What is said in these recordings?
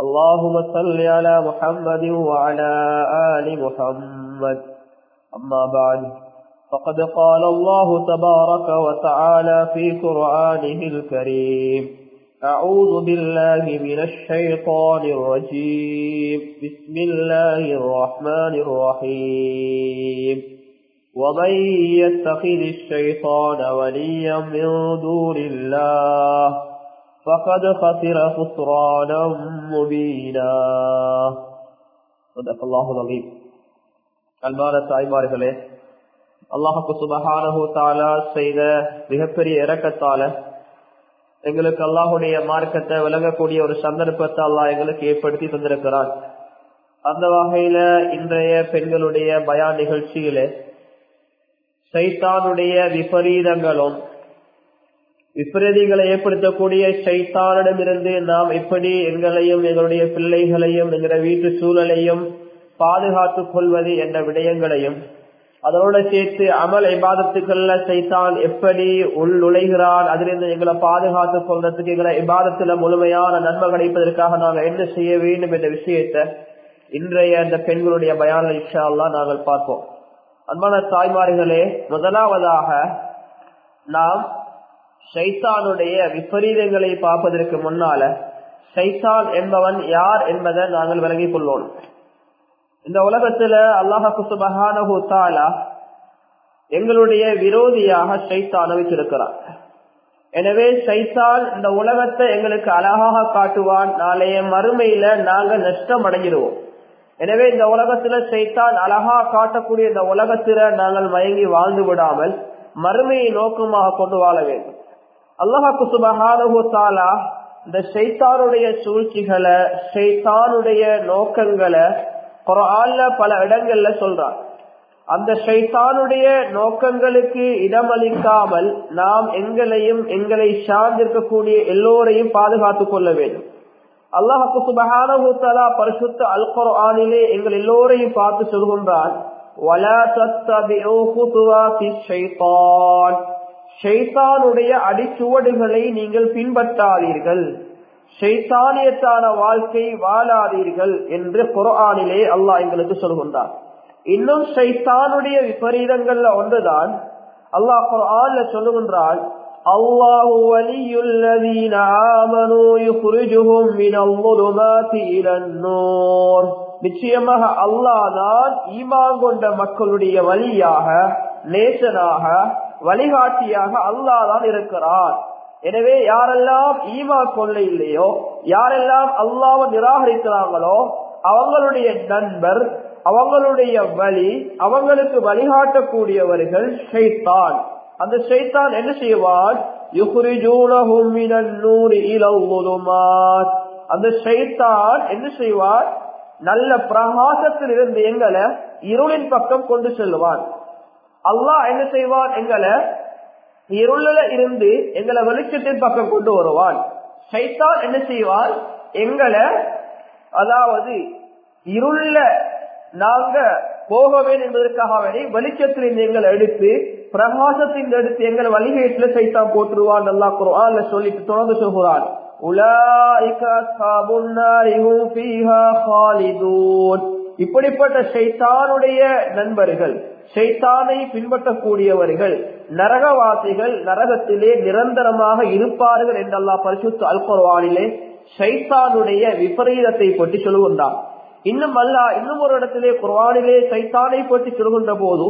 اللهم صل على محمد وعلى آل محمد. أما بعد فقد قال الله تبارك وتعالى في قرآنه الكريم أعوذ بالله من الشيطان الرجيم. بسم الله الرحمن الرحيم. ومن يتخذ الشيطان وليا من دون الله فقد خسر خسرانا مبينا صدق الله العظيم அன்பான தாய்மார்களே அல்லாஹு சுபஹானஹு தாலா செய்த மிகப்பெரிய இரக்கத்தால எங்களுக்கு அல்லாஹுடைய மார்க்கத்தை விளங்கக்கூடிய ஒரு சந்தர்ப்பத்தை அல்லாஹ் எங்களுக்கு ஏற்படுத்தி தந்திருக்கிறார் அந்த வகையில இன்றைய பெண்களுடைய பயான் நிகழ்ச்சியில சைத்தானுடைய விபரீதங்களும் விபரீதிகளை ஏற்படுத்தக்கூடிய சைத்தானிடமிருந்து நாம் எப்படி எங்களையும் எங்களுடைய பிள்ளைகளையும் எங்களுடைய வீட்டு சூழலையும் பாதுகாத்துக் கொள்வது என்ற விடயங்களையும் அதனோட சேர்த்து அமல் இபாதத்துக்கள்ல சைத்தான் எப்படி உள் நுழைகிறான் அதிலிருந்து எங்களை பாதுகாத்துக் கொள்றதுக்கு எங்களை இபாதத்துல முழுமையான நன்மை கிடைப்பதற்காக நாங்கள் என்ன செய்ய வேண்டும் என்ற விஷயத்த இன்றைய அந்த பெண்களுடைய பயான இஷாலாம் நாங்கள் பார்ப்போம். அன்பான தாய்மார்களே முதலாவதாக நாம் சைத்தானுடைய விபரீதங்களை பார்ப்பதற்கு முன்னால சைத்தான் என்பவன் யார் என்பதை நாங்கள் விளங்கிக் கொள்ளோம் இந்த உலகத்துல அல்லாஹு சுபஹானஹு தாலா எங்களுடைய விரோதியாக சைத்தான் வைத்திருக்கிறார் எனவே சைத்தான் இந்த உலகத்தை எங்களுக்கு அழகாக காட்டுவான் நாளைய மறுமையில நாங்கள் நஷ்டம் அடைஞ்சிடுவோம் எனவே இந்த உலகத்துல சைத்தான் அழகா காட்டக்கூடிய இந்த உலகத்தில நாங்கள் மயங்கி வாழ்ந்து விடாமல் மறுமையை நோக்கமாக கொண்டு வாழ வேண்டும். அல்லாஹாக்கு சுபஹானஹு இந்த சைத்தானுடைய சூழ்ச்சிகளை சைத்தானுடைய நோக்கங்களை குரான்ல பல இடங்கள்ல சொல்றான். அந்த ஷைத்தானுடைய நோக்கங்களுக்கு இடமளிக்காமல் நாம் எங்களையும் எங்களை சார்ந்திருக்கக்கூடிய எல்லோரையும் பாதுகாத்துக் கொள்ள வேண்டும். அல்லாஹு சுபஹானஹூத்தலா பரிசுத்த அல் குர்ஆனிலே எங்கள் எல்லோரையும் பார்த்து சொல்கின்றான் ஷைத்தானுடைய அடிச்சுவடுகளை நீங்கள் பின்பற்றாதீர்கள். ஷைத்தானியத்தான வாழ்க்கை வாழாதீர்கள் என்று குரானிலே அல்லாஹ் எங்களுக்கு சொல்கின்றார். இன்னும் ஷைத்தானுடைய விபரீதங்கள்ல ஒன்றுதான் அல்லாஹ் குரான்ல சொல்லுகின்றான் அல்லாஹு வலியுல்லதீன ஆமனு யுக்ரிஜுஹும் மினல் ظுலுமாத்தி இலன் நூர். நிச்சயமாக அல்லாஹ் தான் ஈமான் கொண்ட மக்களுடைய வழியாக நேசனாக வழிகாட்டியாக அல்லாஹ் தான் இருக்கிறார். எனவே யாரெல்லாம் ஈமா கொள்ள இல்லையோ யாரெல்லாம் அல்லாவை நிராகரிக்கிறாங்களோ அவங்களுடைய நண்பர் அவங்களுடைய வழி அவங்களுக்கு வழிகாட்டக்கூடியவர்கள் ஷைத்தான். அந்த ஷைத்தான் என்ன செய்வான் அந்த ஷைத்தான் என்ன செய்வான் நல்ல பிரகாசத்தில் இருந்து எங்களை இருளின் பக்கம் கொண்டு செல்வான் அல்லாஹ் என்ன செய்வான்? எங்களை இருள இருந்து எங்களை வெளிச்சத்தின் பக்கம் கொண்டு வருவான். சைத்தான் என்ன செய்வான் எங்களை அதாவது இருள நாங்க போக வேண்டும் என்பதற்காக வெளிச்சத்திலிருந்து எங்களை எடுத்து பிரகாசத்தின் எடுத்து எங்களை வழிகேட்டுல சைத்தான் போட்டுருவான் நல்லா குரான்ல சொல்லிட்டு தொடர்ந்து சொல்கிறான். இப்படிப்பட்ட சைத்தானுடைய நண்பர்கள் சைத்தானை பின்பற்றக்கூடியவர்கள் நரகவாசிகள் நரகத்திலே நிரந்தரமாக இருப்பார்கள் என்றல்லா பரிசுத்து அல்குர்வானிலே சைத்தானுடைய விபரீதத்தை பற்றி சொல்லுகின்றான் இன்னும் அல்ல இன்னும் ஒரு இடத்திலே குர்வானிலே சைத்தானை பற்றி சொல்கின்ற போது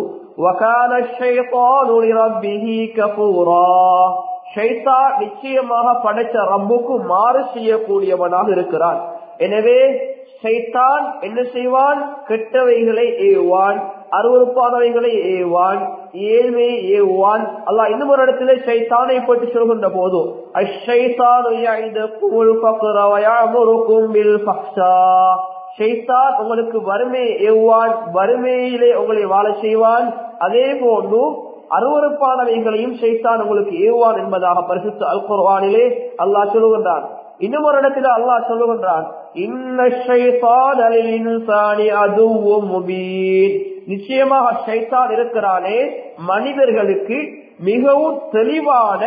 நிச்சயமாக படைச்ச ரம்புக்கு மாறு செய்யக்கூடியவனாக இருக்கிறான். எனவே சைத்தான் என்ன செய்வான்? கெட்டவைகளை ஏவான் அருவறுப்பானவைகளை ஏவான் ஏழ்மையை ஏவான். அல்லா இன்னும் ஒரு இடத்திலே சைத்தானை பற்றி சொல்கின்ற போது ஷைத்தான் உங்களுக்கு வறுமை ஏவான் வறுமையிலே உங்களை வாழ செய்வான். அதே போன்று அருவறுப்பானவைகளையும் ஷைத்தான் உங்களுக்கு ஏவான் என்பதாக பரிசுத்த அல் குர்வானிலே அல்லாஹ் சொல்லுகின்றான். இன்னும் ஒரு இடத்துல அல்லாஹ் சொல்லுகின்றான் நிச்சயமாக ஷைத்தான் இருக்கிறானே மனிதர்களுக்கு மிகவும் தெளிவான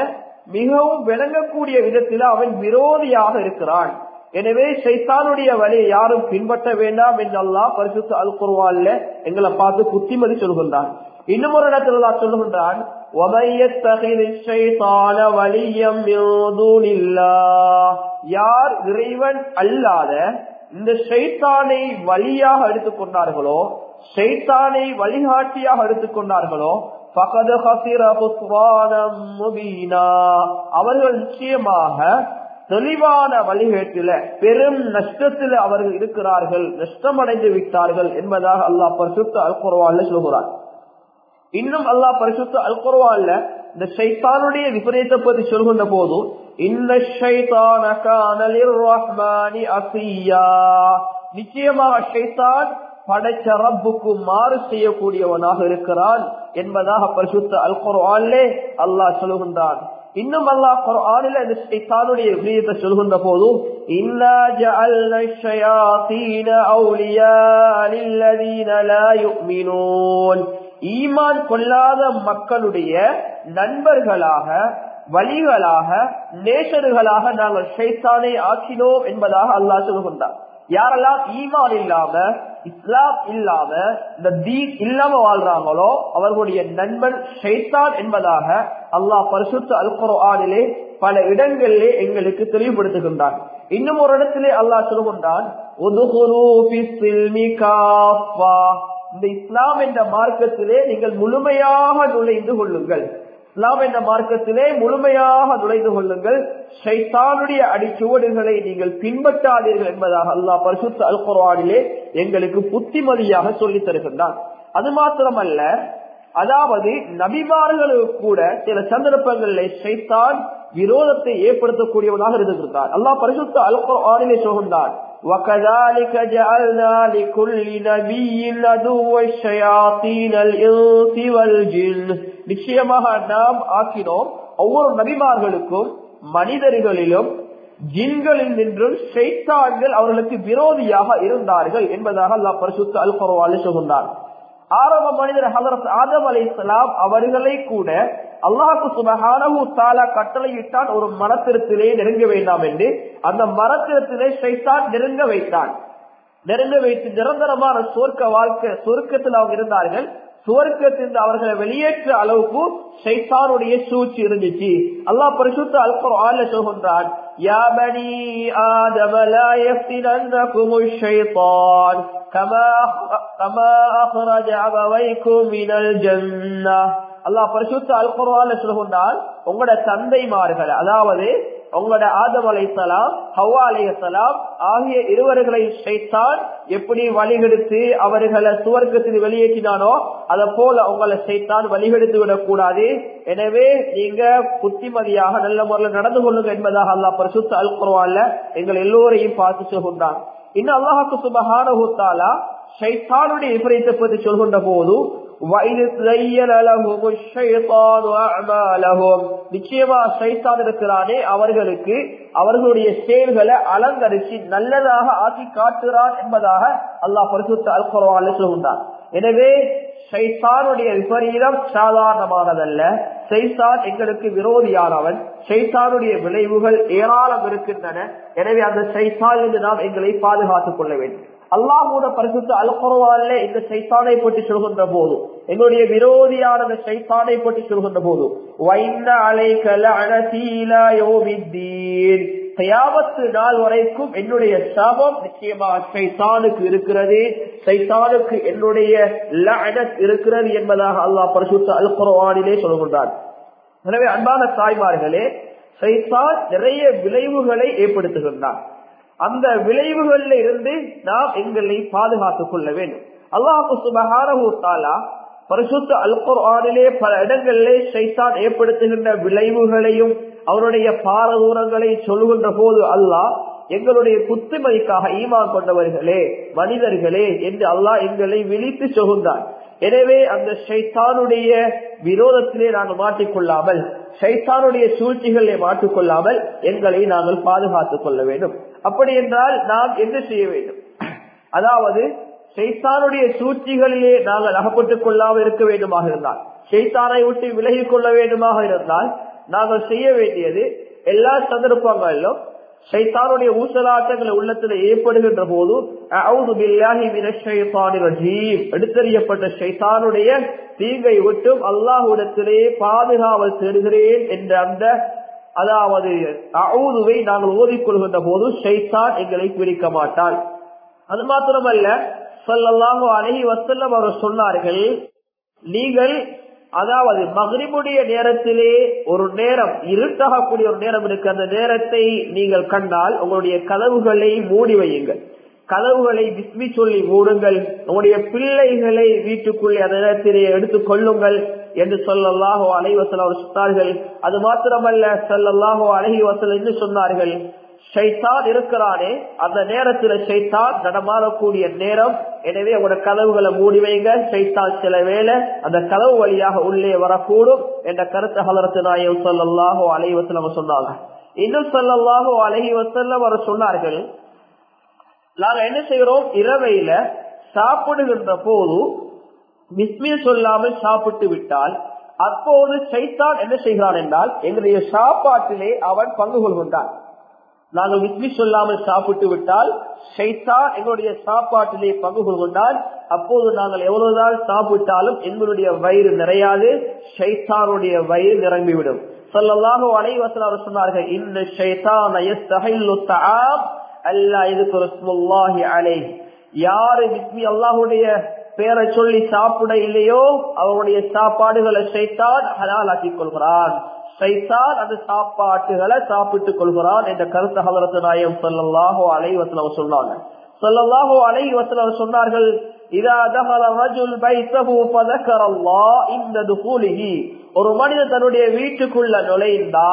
மிகவும் விளங்கக்கூடிய விதத்தில் அவன் விரோதியாக இருக்கிறான். எனவே சைத்தானுடைய வழியை யாரும் பின்பற்ற வேண்டாம் என்றெல்லாம் அல்லாஹ் பரிசுத்த அல் குர்வான்ல எங்களை பார்த்து புத்திமதி சொல்கின்றான். இன்னும் ஒரு இடத்துல சொல்லுகின்றான் யார் இறைவன் அல்லாத இந்த ஷைத்தானை வழியாக எடுத்துக்கொண்டார்களோ ஷைத்தானை வழிகாட்டியாக எடுத்துக்கொண்டார்களோ அவர்கள் நிச்சயமாக தெளிவான வழிகேட்டில பெரும் நஷ்டத்தில் அவர்கள் இருக்கிறார்கள் நஷ்டமடைந்து விட்டார்கள் என்பதாக அல்லாஹ் பரிசுத்த அல் சொல்கிறார் இன்னும் அல்லாஹ் பரிசுத்த அல்குர்வான்ல இந்த சைத்தானுடைய விபரீத்தை பற்றி சொல்கின்ற போது இந்த நிச்சயமாக ஷைத்தான் படைச்ச ரப்புக்கு மாறு செய்யக்கூடியவனாக இருக்கிறான் என்பதாக பரிசுத்த அல் குர்ஆனிலே அல்லாஹ் சொல்கின்றான். இன்னும் அல்லாஹ் குர்ஆனில் இந்த ஷைத்தானுடைய விஷயத்தை சொல்கின்ற போது இன்னா ஜஅல்னா ஷயாத்தீன அவுலியா லில்லதீன லா யுமினூன். ஈமான் கொள்ளாத மக்களுடைய நண்பர்களாக வழிகளாக நேசர்களாக நாங்கள் ஷைத்தானை ஆக்கினோம் என்பதாக அல்லாஹ் சொல்கின்றார் யாரெல்லாம் ஈமான் இல்லாம இஸ்லாம் இல்லாம இந்த தீன் இல்லாம வாழ்றாங்களோ அவர்களுடைய நண்பன் ஷைத்தான் என்பதாக அல்லாஹ் பரிசுத்த அல் குர்ஆனிலே பல இடங்களிலே எங்களுக்கு தெளிவுபடுத்துகின்றான். இன்னும் ஒரு இடத்திலே அல்லாஹ் சொல்லுகின்றான் இந்த இஸ்லாம் என்ற மார்க்கத்திலே நீங்கள் முழுமையாக நுழைந்து கொள்ளுங்கள். இஸ்லாம் என்ற மார்க்கத்திலே முழுமையாக நுழைந்து கொள்ளுங்கள் ஷைத்தானுடைய அடிச்சுவடுகளை நீங்கள் பின்பற்றாதீர்கள் என்பதாக அல்லாஹ் பரிசுத்த அல் குர்ஆனிலே எங்களுக்கு புத்திமதியாக சொல்லி தருகின்றான் அது மாத்திரமல்ல அதாவது நபிமார்களுக்கு கூட சில சந்தர்ப்பங்களிலே ஷைத்தான் விரோதத்தை ஏற்படுத்தக்கூடியவனாக இருந்திருக்கிறார் அல்லாஹ் பரிசுத்த அல் குர்ஆனிலே சொல்கின்றான் وكذلك جعلنا لكل نبي عدوا الشياطين الانس والجن நிச்சயமாக நாம் ஆக்கினோம் ஒவ்வொரு நபிமார்களுக்கும் மனிதர்களிலும் ஜின்களில் நின்றும் செய்தார்கள் அவர்களுக்கு விரோதியாக இருந்தார்கள் என்பதாக அல்லா பரிசுத்த அல் குர்ஆனில் சொல்கின்றார் ஆரம்ப மனிதர் ஹலரத் ஆதம் அலை இஸ்லாம் அவர்களை கூட அல்லாஹு சுபஹானு தாலா கட்டளையிட்டான் ஒரு மரத்திரத்திலே நெருங்க வேண்டாம் என்று. அந்த மரத்திரத்திலே சைத்தான் நெருங்க வைத்தான். நெருங்க வைத்து நிரந்தரமான சொர்க்க வாழ்க்கை சொர்க்கத்தில் அவங்க இருந்தார்கள். சுவர்க்கத்திலிருந்து அவர்களை வெளியேற்ற அளவுக்கு சைத்தானுடைய சூழ்ச்சி இருந்துச்சு அல்லாஹ் பரிசுத்த அல்பர் ஆல சொல்கின்றான் يا بني آدم لا يفتننكم الشيطان كما كما أخرج أبويكم من الجنة அல்லாஹ் பரிசுத்த அல் சொல்கின்றால் உங்களோட தந்தைமார்கள் அதாவது உங்களோட ஆதம் அலைசலாம் ஹவ்வா அலைசலாம் ஆகிய இருவர்களை ஷைத்தான் எப்படி வழிகெடுத்து அவர்களை சுவர்க்கத்தில் வெளியேற்றினானோ அதை போல உங்களை ஷைத்தான் வழிகெடுத்து விடக்கூடாது. எனவே நீங்க புத்திமதியாக நல்ல முறையில் நடந்து கொள்ளுங்க என்பதாக அல்லாஹ் பரிசுத்த அல் எங்கள் எல்லோரையும் பார்த்து சொல்கின்றான். இன்னும் அல்லாஹுக்கு சுபகான தஆலா ஷைத்தானுடைய விபரீத்தை பற்றி சொல்கின்ற போது நிச்சயமா சைத்தான் இருக்கிறானே அவர்களுக்கு அவர்களுடைய செயல்களை அலங்கரிச்சு நல்லதாக ஆக்கி காட்டுகிறான் என்பதாக அல்லாஹ் பரிசுத்த அல் குரவான சொல்கின்றான் எனவே சைத்தானுடைய விபரீதம் சாதாரணமானதல்ல. சைத்தான் எங்களுக்கு விரோதியானவன். சைத்தானுடைய விளைவுகள் ஏராளம் இருக்கின்றன. எனவே அந்த சைத்தான் என்று நாம் எங்களை பாதுகாத்துக் கொள்ள வேண்டும். அல்லாஹூட பரிசுத்த அல்குரவால இந்த சைத்தானை பற்றி சொல்கின்ற போது எங்களுடைய விரோதியான சைத்தானை பற்றி சொல்கின்ற போது வைந்த அலைக்கல அனசீலோவித்தீன் கயாமத்து நாள் வரைக்கும் என்னுடைய சபம் நிச்சயமாக சைத்தானுக்கு இருக்கிறது. சைத்தானுக்கு என்னுடைய லனத் இருக்கிறது என்பதாக அல்லாஹ் பரிசுத்த அல் சொல்கின்றார் எனவே அன்பான தாய்மார்களே சைத்தான் நிறைய விளைவுகளை ஏற்படுத்துகின்றான். அந்த விளைவுகளில் இருந்து நாம் எங்களை பாதுகாத்துக் கொள்ள வேண்டும். அல்லாஹு சுபஹானஹு பரிசுத்த அல் பல இடங்களிலே சைத்தான் ஏற்படுத்துகின்ற விளைவுகளையும் அவருடைய பாரதூரங்களை சொல்லுகின்ற போது அல்லாஹ் எங்களுடைய புத்துமைக்காக ஈமான் கொண்டவர்களே மனிதர்களே என்று அல்லாஹ் எங்களை விழித்து சொகுந்தார் எனவே அந்த ஷைத்தானுடைய விரோதத்திலே நாங்கள் மாட்டிக்கொள்ளாமல் ஷைத்தானுடைய சூழ்ச்சிகளை மாட்டிக்கொள்ளாமல் எங்களை நாங்கள் பாதுகாத்துக் கொள்ள வேண்டும். அப்படி என்றால் நாம் என்ன செய்ய வேண்டும்? அதாவது சைத்தானுடைய சூழ்ச்சிகளிலே நாங்கள் அகப்பட்டுக் கொள்ளாமல் இருக்க வேண்டுமாக இருந்தால் சைத்தானை விட்டு விலகிக் கொள்ள வேண்டுமாக இருந்தால் நாங்கள் செய்ய வேண்டியது எல்லா சந்தர்ப்பங்களிலும் சைத்தானுடைய ஊசலாட்டங்கள் உள்ளத்தில் ஏற்படுகின்ற போது எடுத்தறியப்பட்ட சைத்தானுடைய தீங்கை விட்டும் அல்லாஹுடத்திலே பாதுகாவல் தேடுகிறேன் என்ற அந்த அதாவது அவுதுவை நாங்கள் ஓதிக்கொள்கின்ற போது சைத்தான் எங்களை பிடிக்க மாட்டாள் அது மாத்திரமல்ல சொல்லலாமோ அழகி வசல்லம் அவர் சொன்னார்கள் நீங்கள் அதாவது மகிழ்வுடைய நேரத்திலே ஒரு நேரம் இருட்டாகக்கூடிய ஒரு நேரம் இருக்கு அந்த நேரத்தை நீங்கள் கண்டால் உங்களுடைய கதவுகளை மூடி வையுங்கள். கதவுகளை விஸ்மி சொல்லி மூடுங்கள். உங்களுடைய பிள்ளைகளை வீட்டுக்குள்ளே அந்த நேரத்திலே எடுத்துக் கொள்ளுங்கள் என்று சொல்லல்லாஹோ அலைவசல் அவர் சொன்னார்கள். அது மாத்திரமல்ல சொல்லல்லாஹோ அழகி வசல் என்று சொன்னார்கள். ஷைத்தான் இருக்கிறானே அந்த நேரத்துல ஷைத்தான் நடமாடக்கூடிய நேரம். எனவே உங்களோட கதவுகளை மூடி வைங்க ஷைத்தான் சில வேலை அந்த கதவு வழியாக உள்ளே வரக்கூடும் என்ற கருத்து ஹலரத்து நாயம் சொல்லல்லாஹோ அலைவசல் சொன்னாங்க இன்னும் சொல்லல்லாஹோ அலஹி வசல்லம் அவர் சொன்னார்கள் நாங்க என்ன செய்கிறோம் இரவையில சாப்பிடுகின்ற போது மிஸ்மில் சொல்லாமல் சாப்பிட்டு விட்டால் அப்போது சைத்தான் என்ன செய்கிறான் என்றால் எங்களுடைய சாப்பாட்டிலே அவன் பங்கு கொள்கின்றான். நாங்கள் விஸ்மி சொல்லாமல் சாப்பிட்டு விட்டால் ஷைத்தான் எங்களுடைய சாப்பாட்டிலே பங்கு கொள்கின்றான். அப்போது நாங்கள் எவ்வளவுதான் சாப்பிட்டாலும் எங்களுடைய வயிறு நிறையாது சைத்தானுடைய வயிறு நிரம்பிவிடும். சொல்லலாக அனைவசல் அவர் சொன்னார்கள் இந்த ஷைத்தான் அல்லா இதுக்கு அலை யாரு விஸ்மி அல்லாஹுடைய பேரை சொல்லி சாப்பிட இல்லையோ அவருடைய சாப்பாடுகளை சைத்தான் ஹலாலாக்கிக் கொள்கிறான். சைத்தான் அந்த சாப்பாட்டுகளை சாப்பிட்டுக் கொள்கிறான் என்ற கருத்து ஹலரத்து நாயம் சொல்லல்லாஹோ அலைவசல் அவர் சொன்னாங்க. சொல்லல்லாஹோ அலைவசல் அவர் சொன்னார்கள் இந்த ஒரு மனிதன் தன்னுடைய வீட்டுக்குள்ள நுழைந்தா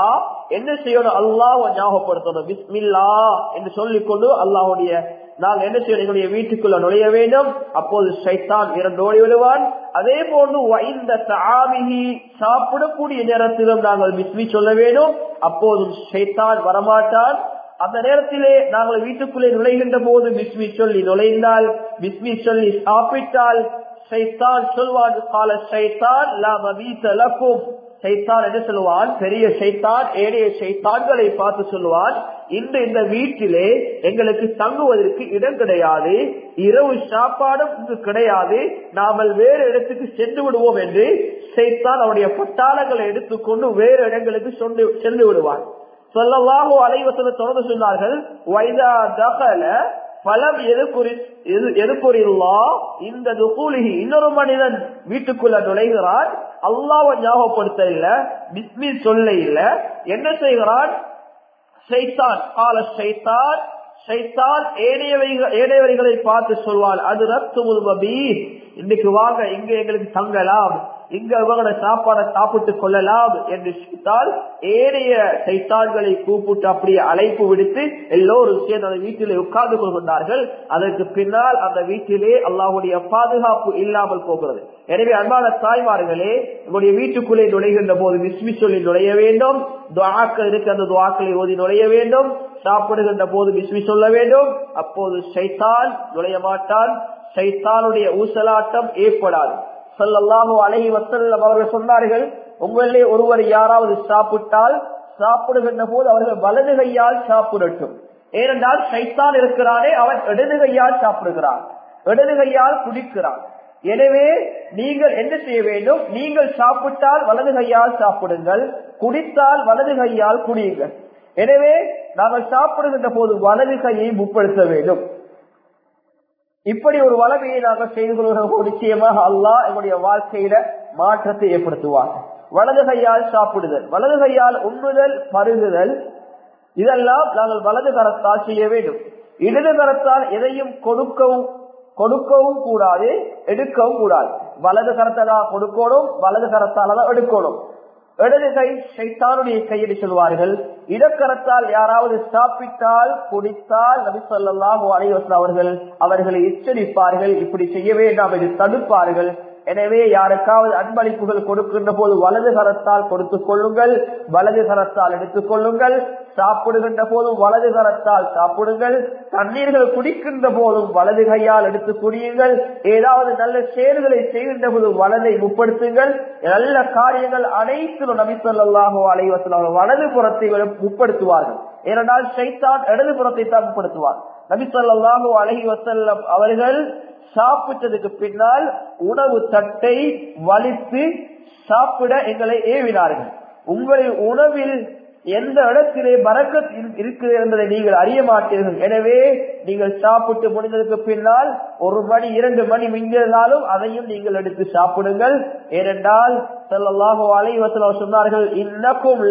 என்ன செய்யணும்? அல்லாஹ் ஞாபகப்படுத்தணும். பிஸ்மில்லா என்று சொல்லிக்கொண்டு அல்லாஹுடைய நாங்கள் என்ன செய்யணும்? எங்களுடைய வீட்டுக்குள்ள நுழைய வேண்டும். அப்போது சைத்தான் இரண்டோடி விடுவான். அதே போன்று வைந்த தாமிகி சாப்பிடக்கூடிய நேரத்திலும் நாங்கள் பிஸ்மி சொல்ல வேண்டும். அப்போதும் சைத்தான் வரமாட்டான். அந்த நேரத்திலே நாங்கள் வீட்டுக்குள்ளே நுழைகின்ற போது பிஸ்மி சொல்லி நுழைந்தால் பிஸ்மி சொல்லி சாப்பிட்டால் சைத்தான் சொல்வான் கால சைத்தான் லக்கும். சைத்தான் என்ன சொல்லுவான் பெரிய சைத்தான் ஏழைய சைத்தான்களை பார்த்து சொல்லுவான் இந்த இந்த வீட்டிலே எங்களுக்கு தங்குவதற்கு இடம் கிடையாது இரவு சாப்பாடும் கிடையாது நாமல் வேறு இடத்துக்கு சென்று விடுவோம் என்று சைத்தான் அவருடைய பட்டாளங்களை எடுத்துக்கொண்டு வேறு இடங்களுக்கு சென்று விடுவான். சொல்லவாகோ அலைவசன தொடர்ந்து சொன்னார்கள் வைதா தகல பலம் எதுக்குறில்லா இந்த துகூலிகி இன்னொரு மனிதன் வீட்டுக்குள்ள நுழைகிறான் அல்லாவை ஞாபகப்படுத்த இல்ல பிஸ்மி சொல்ல இல்ல என்ன செய்கிறான்? சைத்தான் கால சைத்தான் சைத்தான் ஏனையவைகளை பார்த்து சொல்வாள் அது ரத்து இன்னைக்கு வாங்க இங்க எங்களுக்கு தங்கலாம். இங்க இவங்களோட சாப்பாடை சாப்பிட்டுக் கொள்ளலாம் என்று சொல்லித்தால் ஏனைய சைத்தான்களை கூப்பிட்டு அப்படியே அழைப்பு விடுத்து எல்லோரும் சேர்ந்து அந்த வீட்டிலே உட்கார்ந்து கொள்கின்றார்கள். அதற்கு பின்னால் அந்த வீட்டிலே அல்லாஹுடைய பாதுகாப்பு இல்லாமல் போகிறது. எனவே அன்பான தாய்மார்களே உங்களுடைய வீட்டுக்குள்ளே நுழைகின்ற போது விஸ்மி சொல்லி நுழைய வேண்டும். துவாக்கள் இருக்கு அந்த துவாக்களை ஓதி நுழைய வேண்டும். சாப்பிடுகின்ற போது விஸ்மி சொல்ல வேண்டும். அப்போது சைத்தான் நுழைய மாட்டான். சைத்தானுடைய ஊசலாட்டம் ஏற்படாது. சொல்லல்லாமோ அழகி வசல்லம் அவர்கள் சொன்னார்கள் உங்களிலே ஒருவர் யாராவது சாப்பிட்டால் சாப்பிடுகின்ற போது அவர்கள் வலது கையால் சாப்பிடட்டும். ஏனென்றால் சைத்தான் இருக்கிறானே அவன் இடது கையால் சாப்பிடுகிறான். இடது கையால் குடிக்கிறான். எனவே நீங்கள் என்ன செய்ய வேண்டும்? நீங்கள் சாப்பிட்டால் வலது கையால் சாப்பிடுங்கள் குடித்தால் வலது கையால் குடியுங்கள். எனவே நாங்கள் சாப்பிடுகின்ற போது வலது கையை முற்படுத்த வேண்டும். இப்படி ஒரு வளமையை நாங்கள் செய்து கொள்கிறோம் நிச்சயமாக அல்லாஹ் எங்களுடைய வாழ்க்கையில மாற்றத்தை ஏற்படுத்துவார். வலது கையால் சாப்பிடுதல் வலது கையால் உண்ணுதல் பருகுதல் இதெல்லாம் நாங்கள் வலது கரத்தால் செய்ய வேண்டும். இடது கரத்தால் எதையும் கொடுக்கவும் கொடுக்கவும் கூடாது எடுக்கவும் கூடாது. வலது கரத்தை தான் கொடுக்கணும் வலது கரத்தால தான் எடுக்கணும். இடது கை சைத்தானுடைய கையடி சொல்வார்கள். இடக்கரத்தால் யாராவது சாப்பிட்டால் குடித்தால் நபி சொல்லாஹு அலைவசம் அவர்கள் அவர்களை எச்சரிப்பார்கள். இப்படி செய்ய வேண்டாம் என்று தடுப்பார்கள். எனவே யாருக்காவது அன்பளிப்புகள் கொடுக்கின்ற போது வலது கரத்தால் கொடுத்துக் கொள்ளுங்கள் வலது கரத்தால் எடுத்துக் கொள்ளுங்கள் சாப்பிடுகின்ற போதும் வலது கரத்தால் சாப்பிடுங்கள் தண்ணீர்கள் குடிக்கின்ற போதும் வலது கையால் எடுத்து குடியுங்கள் ஏதாவது நல்ல செயல்களை செய்கின்ற போது வலதை முற்படுத்துங்கள் நல்ல காரியங்கள் அனைத்திலும் நபிசல்லாஹோ அலைவசம் வலது புறத்தை முற்படுத்துவார்கள் ஏனென்றால் சைத்தான் இடது புறத்தை தான் முற்படுத்துவார் நபிசல்லாஹோ அலஹி வசல்லம் அவர்கள் சாப்பிட்டதுக்கு பின்னால் உணவு தட்டை வலித்து சாப்பிட எங்களை ஏவினார்கள். உங்களின் உணவில் எந்த இடத்திலே மறக்க இருக்கிறது என்பதை நீங்கள் அறிய மாட்டீர்கள். எனவே நீங்கள் சாப்பிட்டு முடிந்ததற்கு பின்னால் ஒரு மணி இரண்டு மணி மிஞ்சிருந்தாலும் அதையும் நீங்கள் எடுத்து சாப்பிடுங்கள். ஏனென்றால் செல்லல்லாஹோ அலைவசலம் சொன்னார்கள் இன்னக்கும்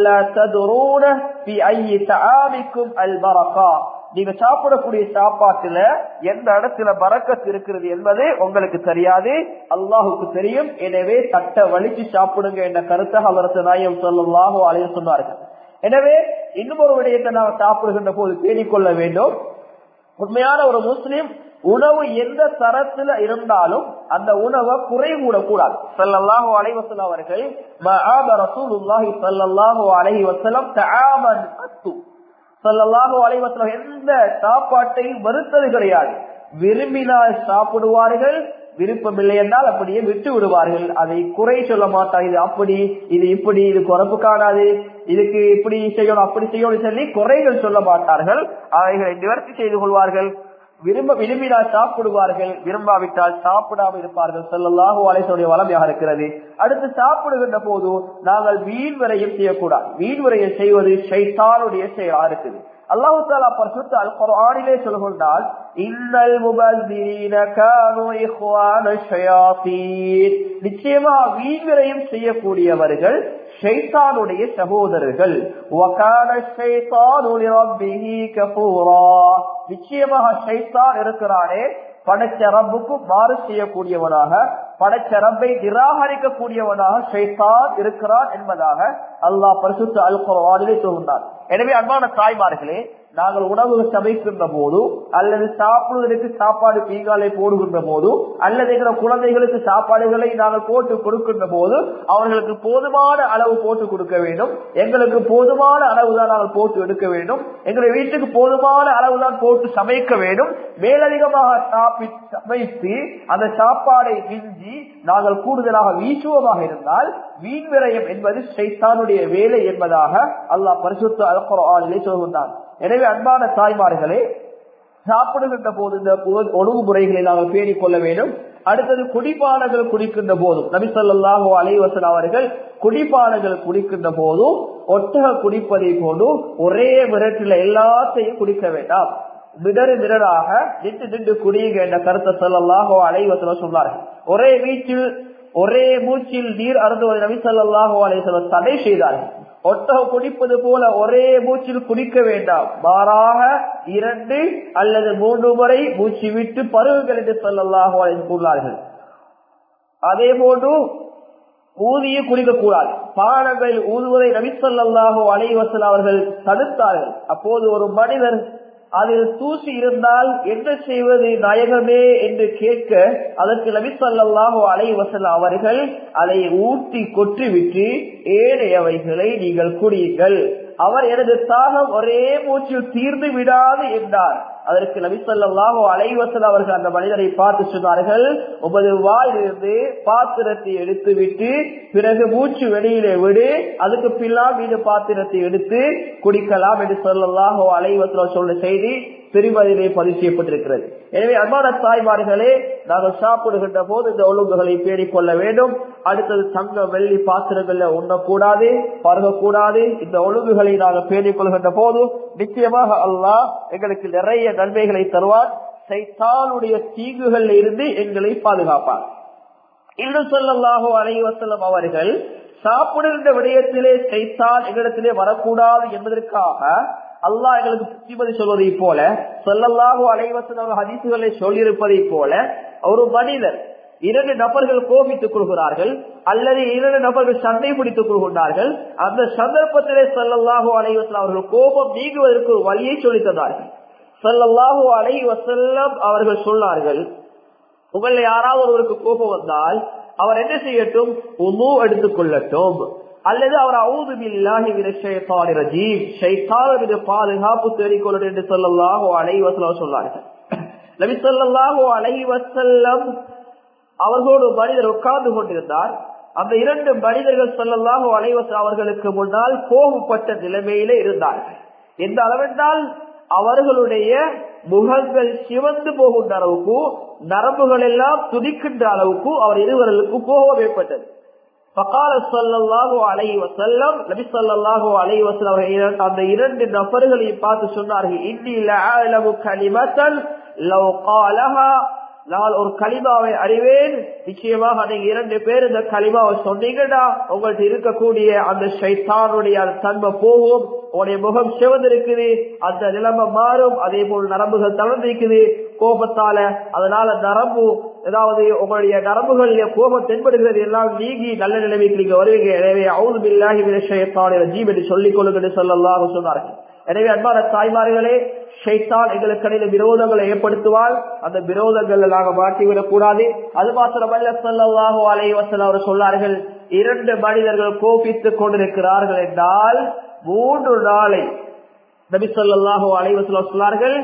அல் பரக்கா நீங்க சாப்பிடக்கூடிய சாப்பாட்டுல எந்த இடத்துல பறக்கத்து இருக்கிறது என்பது உங்களுக்கு தெரியாது. அல்லாஹுக்கு தெரியும். எனவே தட்டை வலிச்சு சாப்பிடுங்க என்ற கருத்தை அவரது நாயம் சொல்லாஹோ அலைய சொன்னார்கள். எனவே இன்னும் ஒரு விடயத்தை நாம் சாப்பிடுகின்ற போது தேடிக்கொள்ள வேண்டும். உண்மையான ஒரு முஸ்லிம் உணவு எந்த தரத்துல இருந்தாலும் அந்த உணவை குறை கூடாது அலை வசலம் அவர்கள் சொல்லலாக வளைவத்தில் எந்த சாப்பாட்டையும் மறுத்தது கிடையாது. விரும்பினால் சாப்பிடுவார்கள் விருப்பம் இல்லை என்றால் அப்படியே விட்டு விடுவார்கள். அதை குறை சொல்ல மாட்டாங்க இது அப்படி இது இப்படி இது குறப்பு காணாது. இதுக்கு இப்படி செய்யணும் அப்படி செய்யணும் சொல்லி குறைகள் சொல்ல மாட்டார்கள். அவைகளை நிவர்த்தி செய்து கொள்வார்கள். விரும்ப விரும்பினால் சாப்பிடுவார்கள் விரும்பாவிட்டால் சாப்பிடாமல் இருப்பார்கள். செல்லல்லாஹு அலைசனுடைய வளமையாக இருக்கிறது அடுத்து சாப்பிடுகின்ற போது நாங்கள் வீண் வரையும் செய்யக்கூடாது. வீண் வரையும் செய்வது ஷைத்தானுடைய செயலா. இருக்குது அல்லாஹு தாலா பரிசுத்த அல் குர்ஆனிலே சொல்கின்றால் இன்னல் முபல்லிரீன கானு இஹ்வான ஷயாத்தீன். நிச்சயமா வீண்விரையும் செய்யக்கூடியவர்கள் ஷைத்தானுடைய சகோதரர்கள். வகான ஷைத்தானு லிரப்பிஹி கஃபூரா. நிச்சயமாக ஷைத்தான் இருக்கிறானே படைச்ச ரப்புக்கு மாறு செய்யக்கூடியவனாக படைச்ச ரப்பை நிராகரிக்கக்கூடியவனாக ஷைத்தான் இருக்கிறான் என்பதாக அல்லாஹ் பரிசுத்த அல் சொல்கின்றார் எனவே அன்பான தாய்மார்களே நாங்கள் உணவு சமைக்கின்ற போது அல்லது சாப்பிடுவதற்கு சாப்பாடு பீங்காலை போடுகின்ற போது அல்லது எங்களை குழந்தைகளுக்கு சாப்பாடுகளை நாங்கள் போட்டு கொடுக்கின்ற போது அவர்களுக்கு போதுமான அளவு போட்டு கொடுக்க வேண்டும். எங்களுக்கு போதுமான அளவு தான் நாங்கள் போட்டு எடுக்க வேண்டும். எங்களுடைய வீட்டுக்கு போதுமான அளவு தான் போட்டு சமைக்க வேண்டும். மேலதிகமாக சாப்பி சமைத்து அந்த சாப்பாடை மிஞ்சி நாங்கள் கூடுதலாக வீசுவமாக இருந்தால் வீண் விரயம் என்பது சைத்தானுடைய வேலை என்பதாக அல்லாஹ் பரிசுத்த அல்குரானிலே சொல்கின்றான். எனவே அன்பான தாய்மார்களே சாப்பிடுகின்ற போது இந்த ஒழுங்குமுறைகளை நாங்கள் பேணிக் கொள்ள வேண்டும். அடுத்தது குடிப்பானங்கள் குடிக்கின்ற போதும். நபிசல்லாஹோ அலைவசன் அவர்கள் குடிப்பானங்கள் குடிக்கின்ற போதும் ஒட்டக குடிப்பதை போதும் ஒரே விரட்டில எல்லாத்தையும் குடிக்க வேண்டாம். மிடறு மிடராக நின்று நின்று குடியுங்க என்ற கருத்தை சொல்லலாகோ அலைவசன சொன்னார்கள். ஒரே வீச்சில் ஒரே மூச்சில் நீர் அருந்துவதை நபி அலைவசன தடை செய்தார்கள். ஒட்டக குடிப்பது போல ஒரே மூச்சில் குடிக்க வேண்டாம். மாறாக இரண்டு அல்லது மூன்று முறை மூச்சு விட்டு பருவுகள் என்று சொல்லலாக கூறினார்கள் அதே போன்று ஊதிய குடிக்க கூடாது. பானங்களில் ஊதுவதை நபிசல்லாஹோ அலைவசல் அவர்கள் தடுத்தார்கள். அப்போது ஒரு மனிதர் அதில் தூசி இருந்தால் என்ன செய்வது நாயகமே என்று கேட்க அதற்கு நபிசல்லாஹோ அலைவசல் அவர்கள் அதை ஊட்டி கொற்றிவிட்டு ஏனையவைகளை நீங்கள் குடியுங்கள். அவர் எனது தாகம் ஒரே மூச்சில் தீர்ந்து விடாது என்றார். அதற்கு நபிசல்லாஹோ அலைவசல் அவர்கள் அந்த மனிதரை பார்த்து சொன்னார்கள் உமது வாயிலிருந்து பாத்திரத்தை எடுத்து விட்டு பிறகு மூச்சு வெளியிலே விடு அதுக்கு பின்னால் மீது பாத்திரத்தை எடுத்து குடிக்கலாம் என்று சொல்லலாஹோ அலைவசல் சொல்ற செய்தி. பெருமதிலே பதிவு செய்யப்பட்டிருக்கிறது. எனவே அன்பான தாய்மார்களே நாங்கள் சாப்பிடுகின்ற போது இந்த ஒழுங்குகளை பேணிக் கொள்ள வேண்டும். அடுத்தது தங்க வெள்ளி பாத்திரங்கள்ல உண்ணக்கூடாது பருகக்கூடாது. இந்த ஒழுங்குகளை நாங்கள் பேணிக் கொள்கின்ற போது நிச்சயமாக அல்லாஹ் எங்களுக்கு நிறைய நன்மைகளை தருவார். சைத்தானுடைய தீங்குகள் இருந்து எங்களை பாதுகாப்பார். இன்னும் சொல்லலாகோ அலைவசலம் அவர்கள் சாப்பிடுகின்ற விடயத்திலே சைத்தான் எங்களிடத்திலே வரக்கூடாது என்பதற்காக அல்லாஹ் எங்களுக்கு புத்திபதி சொல்வதை போல சொல்லல்லாஹு அலைவசன் அவர் ஹதீசுகளை சொல்லியிருப்பதை போல ஒரு மனிதர் இரண்டு நபர்கள் கோபித்துக் கொள்கிறார்கள் அல்லது இரண்டு நபர்கள் சண்டை பிடித்துக் கொள்கின்றார்கள் அந்த சந்தர்ப்பத்திலே சல்லல்லாஹு அலைவசல் அவர்கள் கோபம் நீங்குவதற்கு ஒரு வழியை சொல்லித் தந்தார்கள். சல்லல்லாஹு அவர்கள் சொன்னார்கள் உங்களை யாராவது ஒருவருக்கு கோபம் வந்தால் அவர் என்ன செய்யட்டும்? உமு எடுத்துக் கொள்ளட்டும். அல்லது அவர் அவுது பில்லாஹி விரஷயத்தானி ரஜீம். ஷைத்தானின் பாதுகாப்பு தேடிக்கொள்ளட்டும் என்று சொல்லலாகோ அலைவசலம் சொன்னார்கள் நபி சொல்லல்லாஹோ அலைவசல்லம் அவர்களோடு மனிதர் உட்கார்ந்து கொண்டிருந்தார். அந்த இரண்டு மனிதர்கள் சொல்லலாகோ அலைவசல் அவர்களுக்கு முன்னால் கோபப்பட்ட நிலைமையிலே இருந்தார்கள். எந்த அளவென்றால் அவர்களுடைய முகங்கள் சிவந்து போகின்ற அளவுக்கு நரம்புகள் எல்லாம் துதிக்கின்ற அளவுக்கு அவர் இருவர்களுக்கு கோபம் ஏற்பட்டது. அந்த இரண்டு நபர்களையும் பார்த்து சொன்னார்கள் இன்னில கலிமத்தன் லவ் காலஹா நான் ஒரு களிமாவை அறிவேன். நிச்சயமாக நீங்க இரண்டு பேர் இந்த களிமாவை சொன்னீங்கடா. உங்கள்கிட்ட இருக்கக்கூடிய அந்த சைத்தானுடைய அந்த தன்மை போகும். உடைய முகம் சிவந்திருக்குது. அந்த நிலைமை மாறும். அதே போல் நரம்புகள் தளர்ந்திருக்குது. கோபத்தால அதனால நரம்பு ஏதாவது உங்களுடைய நரம்புகளிலே கோபம் தென்படுகிறது எல்லாம் நீங்கி நல்ல நிலைமைக்கு நீங்க வருவீங்க. எனவே அவுது பில்லாஹி விஷயத்தான ஜீப் என்று சொல்லிக் கொள்ளுங்கள் சொல்லலாம் சொன்னார்கள். எனவே அன்பான தாய்மார்களே ஷைத்தான் எங்களுக்கு இடையில விரோதங்களை ஏற்படுத்துவார் அந்த விரோதங்கள் நாங்கள் மாற்றிவிடக் கூடாது. அது மாத்திரமல்ல சொல்லவாகோ அலைவசல் அவர் சொன்னார்கள் இரண்டு மனிதர்கள் கோபித்துக் கொண்டிருக்கிறார்கள் என்றால் மூன்று நாளை நபி சொல்லாஹோ அலைவசல் சொன்னார்கள்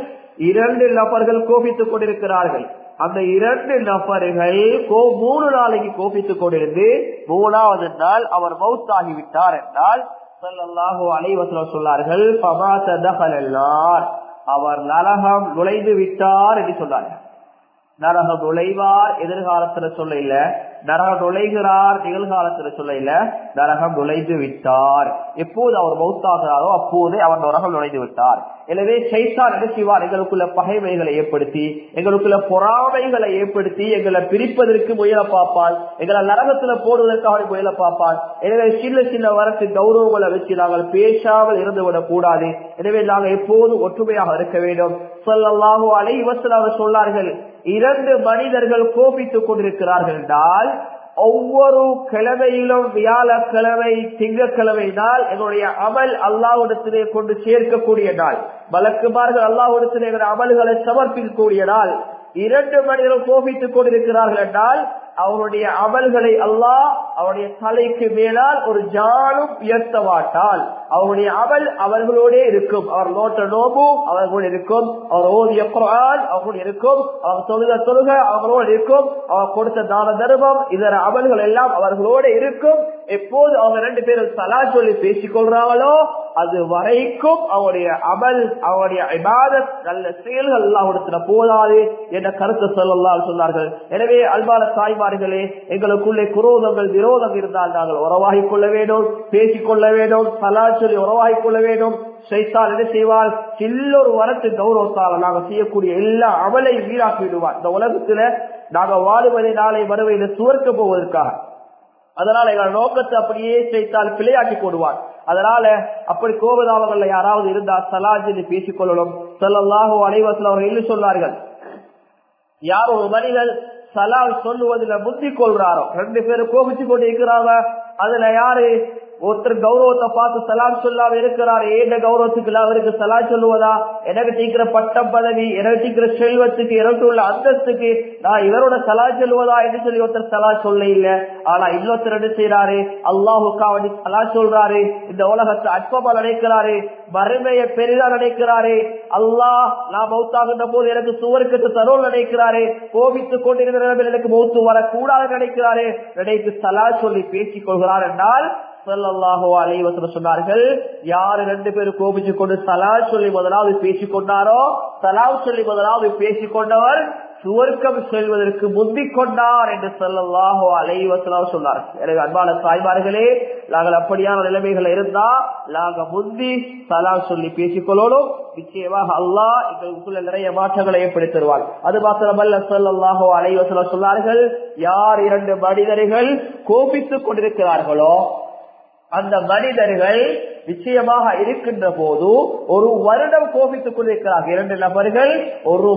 இரண்டு நபர்கள் கோபித்துக் கொண்டிருக்கிறார்கள். அந்த இரண்டு நபர்கள் மூணு நாளைக்கு கோபித்துக் கொண்டிருந்து மூணாவது நாள் அவர் மவுத்தாகிவிட்டார் என்றால் சொல்லல்லாஹோ சொன்னார்கள் அவர் நலகம் நுழைந்து விட்டார் என்று சொன்னார்கள். நரகம் நுழைவார் எதிர்காலத்துல சொல்ல இல்ல நரகம் நுழைகிறார் நிகழ்காலத்துல சொல்ல இல்ல நரகம் நுழைந்து விட்டார். எப்போது அவர் மௌத்தாகிறாரோ அப்போதே அவர் நரகம் நுழைந்து விட்டார். எனவே சைத்தான் நடிசிவார் எங்களுக்குள்ள பகைமைகளை ஏற்படுத்தி எங்களுக்குள்ள பொறாமைகளை ஏற்படுத்தி எங்களை பிரிப்பதற்கு முயல பார்ப்பால் எங்களை நரகத்துல போடுவதற்காக முயல பார்ப்பால் எனவே சின்ன சின்ன வரத்து கௌரவங்களை வச்சு நாங்கள் பேசாமல் இருந்துவிடக் கூடாது. எனவே நாங்கள் எப்போதும் ஒற்றுமையாக இருக்க வேண்டும். சொல்லல்லாஹோ அலை இவசலாக சொன்னார்கள் இரண்டு மனிதர்கள் கோபித்துக் கொண்டிருக்கிறார்கள் என்றால் ஒவ்வொரு கிழமையிலும் வியாழக்கிழமை திங்கக்கிழமை நாள் எங்களுடைய அமல் அல்லாவிடத்திலே கொண்டு சேர்க்கக்கூடிய நாள். வழக்குமார்கள் அல்லாவிடத்திலே அமல்களை சமர்ப்பிக்கக்கூடிய நாள். இரண்டு மனிதர்கள் கோபித்துக் கொண்டிருக்கிறார்கள் என்றால் அவருடைய அமல்களை அல்லாஹ் அவருடைய தலைக்கு மேலால் ஒரு ஜானும் உயர்த்த மாட்டால் அவருடைய அமல் அவர்களோடே இருக்கும். அவர் நோட்ட நோபும் அவர்களோடு இருக்கும். அவர் ஓதிய குரான் அவர்களோடு இருக்கும். அவர் தொழுக தொழுக அவர்களோடு இருக்கும். அவர் கொடுத்த தான தர்மம் இதர அமல்கள் எல்லாம் அவர்களோட இருக்கும். எப்போது அவங்க ரெண்டு பேரும் சலா சொல்லி பேசிக்கொள்றாங்களோ அது வரைக்கும் அவருடைய அமல் அவருடைய இபாதத் நல்ல செயல்கள் எல்லாம் போதாது என்ற கருத்து சொல்லலாம் சொன்னார்கள். எனவே அல்பான தாய்மார்களே எங்களுக்குள்ளே குரோதங்கள் விரோதம் இருந்தால் நாங்கள் உறவாகி கொள்ள வேண்டும் பேசிக் கொள்ள வேண்டும் சலா சொல்லி உறவாகி கொள்ள வேண்டும். செய்தால் என்ன செய்வார்? சில்லொரு வரத்து கௌரவத்தால் நாங்கள் செய்யக்கூடிய எல்லா அமலை வீராக்கி விடுவார் இந்த உலகத்துல நாங்கள் வாழுவதை நாளை வருவையில் சுவர்க்க போவதற்காக. அதனால எங்கள் நோக்கத்தை அப்படியே செய்தால் பிழையாக்கி போடுவார். அதனால அப்படி கோபதாபங்கள்ல யாராவது இருந்தால் என்று பேசிக் கொள்ளணும். சொல்லலாகோ அனைவசல் அவர்கள் என்று சொன்னார்கள் யார் ஒரு மனிதன் சலால் சொல்லுவதில் முந்திக் கொள்றாரோ ரெண்டு பேரும் கோபிச்சு கொண்டு இருக்கிறாங்க அதுல யாரு ஒருத்தர் கௌரவத்தை பார்த்து சலாம் சொல்லாம இருக்கிறார் ஏன் கௌரவத்துக்கு அவருக்கு சலா சொல்லுவதா? எனக்கு தீக்கிற பட்டம் பதவி எனக்கு தீக்கிற செல்வத்துக்கு எனக்கு உள்ள அந்தஸ்துக்கு நான் இவரோட சலா சொல்லுவதா என்று சொல்லி ஒருத்தர் சலா சொல்ல இல்ல ஆனா இன்னொருத்தர் என்ன செய்யறாரு அல்லாஹுக்கா வேண்டி சலா சொல்றாரு. இந்த உலகத்தை அற்பமா நினைக்கிறாரு. வறுமையை பெரிதா நினைக்கிறாரு. அல்லாஹ் நான் மௌத்தாகின்ற போது எனக்கு சுவர்க்கத்து தரோல் நினைக்கிறாரு. கோபித்துக் கொண்டிருந்த எனக்கு மௌத்து வரக்கூடாது நினைக்கிறாரு. நினைத்து சலா சொல்லி பேசிக் கொள்கிறார் என்றால் சொல்லல்லாஹோ அலைவசம் சொன்னார்கள் யாரு ரெண்டு பேரும் கோபிச்சு கொண்டு சலா சொல்லி முதலாவது பேசிக் கொண்டாரோ சலா சொல்லி முதலாவது பேசிக் கொண்டவர் சுவர்க்கம் செல்வதற்கு முந்திக் கொண்டார் என்று சொல்லல்லாஹோ அலைவசலாம் சொன்னார். எனவே அன்பான தாய்மார்களே நாங்கள் அப்படியான நிலைமைகள் இருந்தா நாங்க முந்தி சலா சொல்லி பேசிக்கொள்ளணும். நிச்சயமாக அல்லாஹ் எங்களுக்குள்ள நிறைய மாற்றங்களை ஏற்படுத்தி தருவார் அது மாத்திரமல்ல சொல்லல்லாஹோ அலைவசலா சொன்னார்கள் யார் இரண்டு மனிதர்கள் கோபித்துக் கொண்டிருக்கிறார்களோ அந்த மனிதர்கள் நிச்சயமாக இருக்கின்ற போது ஒரு வருடம் கோபித்துக் கொண்டிருக்கிறார்கள். இரண்டு நபர்கள் ஒரு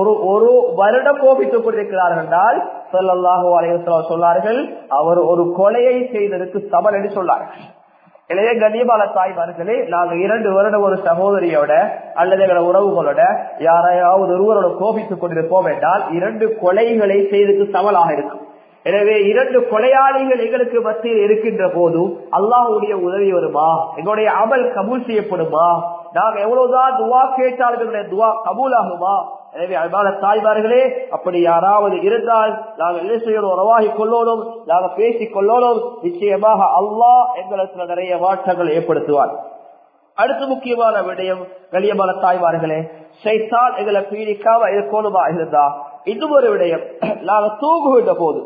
ஒரு ஒரு வருடம் கோபித்துக் கொண்டிருக்கிறார்கள் என்றால் சொல்லல்லாஹோ அலைவசம் சொன்னார்கள் அவர் ஒரு கொலையை செய்ததற்கு சமன் என்று சொன்னார்கள். எனவே தாய் தாய்மார்களே நாங்க இரண்டு வருடம் ஒரு சகோதரியோட அல்லது எங்களோட உறவுகளோட யாரையாவது ஒருவரோட கோபித்துக் கொண்டிருப்போம் என்றால் இரண்டு கொலைகளை செய்ததுக்கு சமலாக இருக்கும். எனவே இரண்டு கொலையாளிகள் எங்களுக்கு மத்தியில் இருக்கின்ற போது அல்லாஹுடைய உதவி வருமா? எங்களுடைய அமல் கபூல் செய்யப்படுமா? நாங்க எவ்வளவுதான் துவா கேட்டாலும் துவா கபூல் ஆகுமா எனவே அன்பான தாய்மார்களே அப்படி யாராவது இருந்தால் நாங்கள் என்ன செய்யணும்? உறவாகி கொள்ளணும் நாங்கள் பேசிக் கொள்ளணும். நிச்சயமாக அல்லாஹ் எங்களுக்கு நிறைய மாற்றங்கள் ஏற்படுத்துவார். அடுத்த முக்கியமான விடயம் கலியமான தாய்மார்களே சைத்தான் எங்களை பீடிக்காம இருக்கணுமா இருந்தா? இன்னும் ஒரு விடயம் நாங்கள் தூங்குகின்ற போது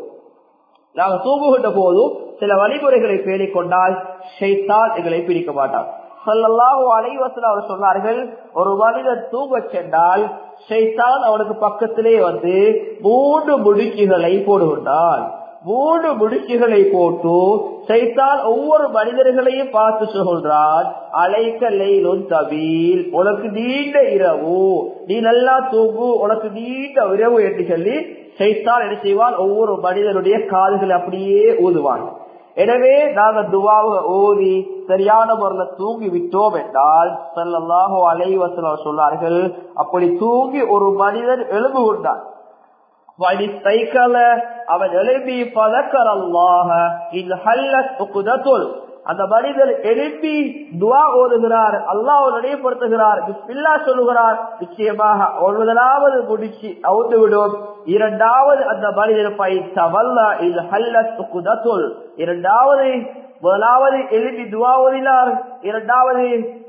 நாங்க தூங்குகின்ற போது சில வழிமுறைகளை பேணிக் கொண்டால் ஷைத்தான் எங்களை பிரிக்க மாட்டான் சொல்லல்லாஹு அலைவசல் அவர் சொன்னார்கள் ஒரு மனிதன் தூங்க சென்றால் ஷைத்தான் அவனுக்கு பக்கத்திலே வந்து மூன்று முடிச்சுகளை போடுகின்றான். மூன்று முடிச்சுகளை போட்டு சைத்தான் ஒவ்வொரு மனிதர்களையும் பார்த்து சொல்றான் லைலும் தவீல் உனக்கு நீண்ட இரவு நீ நல்லா தூங்கு உனக்கு நீண்ட இரவு என்று சொல்லி செய்தால் என்ன செய்வான்? ஒவ்வொரு மனிதனுடைய காதுகளை அப்படியே ஊதுவான். எனவே நாங்கள் துவாவை ஓதி சரியான முறையில் தூங்கி விட்டோம் என்றால் செல்லல்லாஹோ அலைவசல் சொன்னார்கள் அப்படி தூங்கி ஒரு மனிதன் எழுந்து கொண்டான். அவன் எழுப்பி பதக்கர் அல்லாஹ அந்த மனிதர் எழுப்பி துவா ஓதுகிறார் அல்லாஹ் நினைவுபடுத்துகிறார் பில்லா சொல்லுகிறார். நிச்சயமாக ஒன்பதாவது முடிச்சு அவுந்து விடும். இரண்டாவது அந்த மனிதர் பைத்தவல்ல இது ஹல்லத்துல் இரண்டாவது முதலாவது எழுப்பி துவா ஓதினார். இரண்டாவது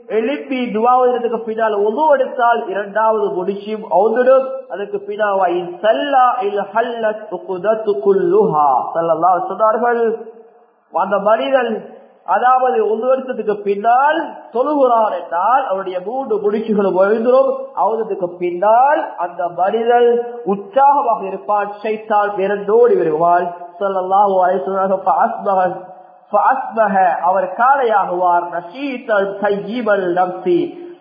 எழுப்பி துவாவதற்கு பின்னால் உது எடுத்தால் இரண்டாவது முடிச்சும் அவுந்துடும். அதுக்கு பின்னாவாய் செல்லா இது ஹல்லத்துக்குல்லுஹா சொன்னார்கள் அந்த மனிதன் அதாவது உருவத்துக்கு பின்னால் தொழுகிறார் என்றால் அவருடைய மூன்று முடிச்சுகளும் எழுந்துரும் அவதற்கு பின்னால் அந்த மனிதன் உற்சாகமாக இருப்பான். சைத்தால் பிறந்தோடி வருவாள் சொல்லலாம் அவர் காலையாகுவார்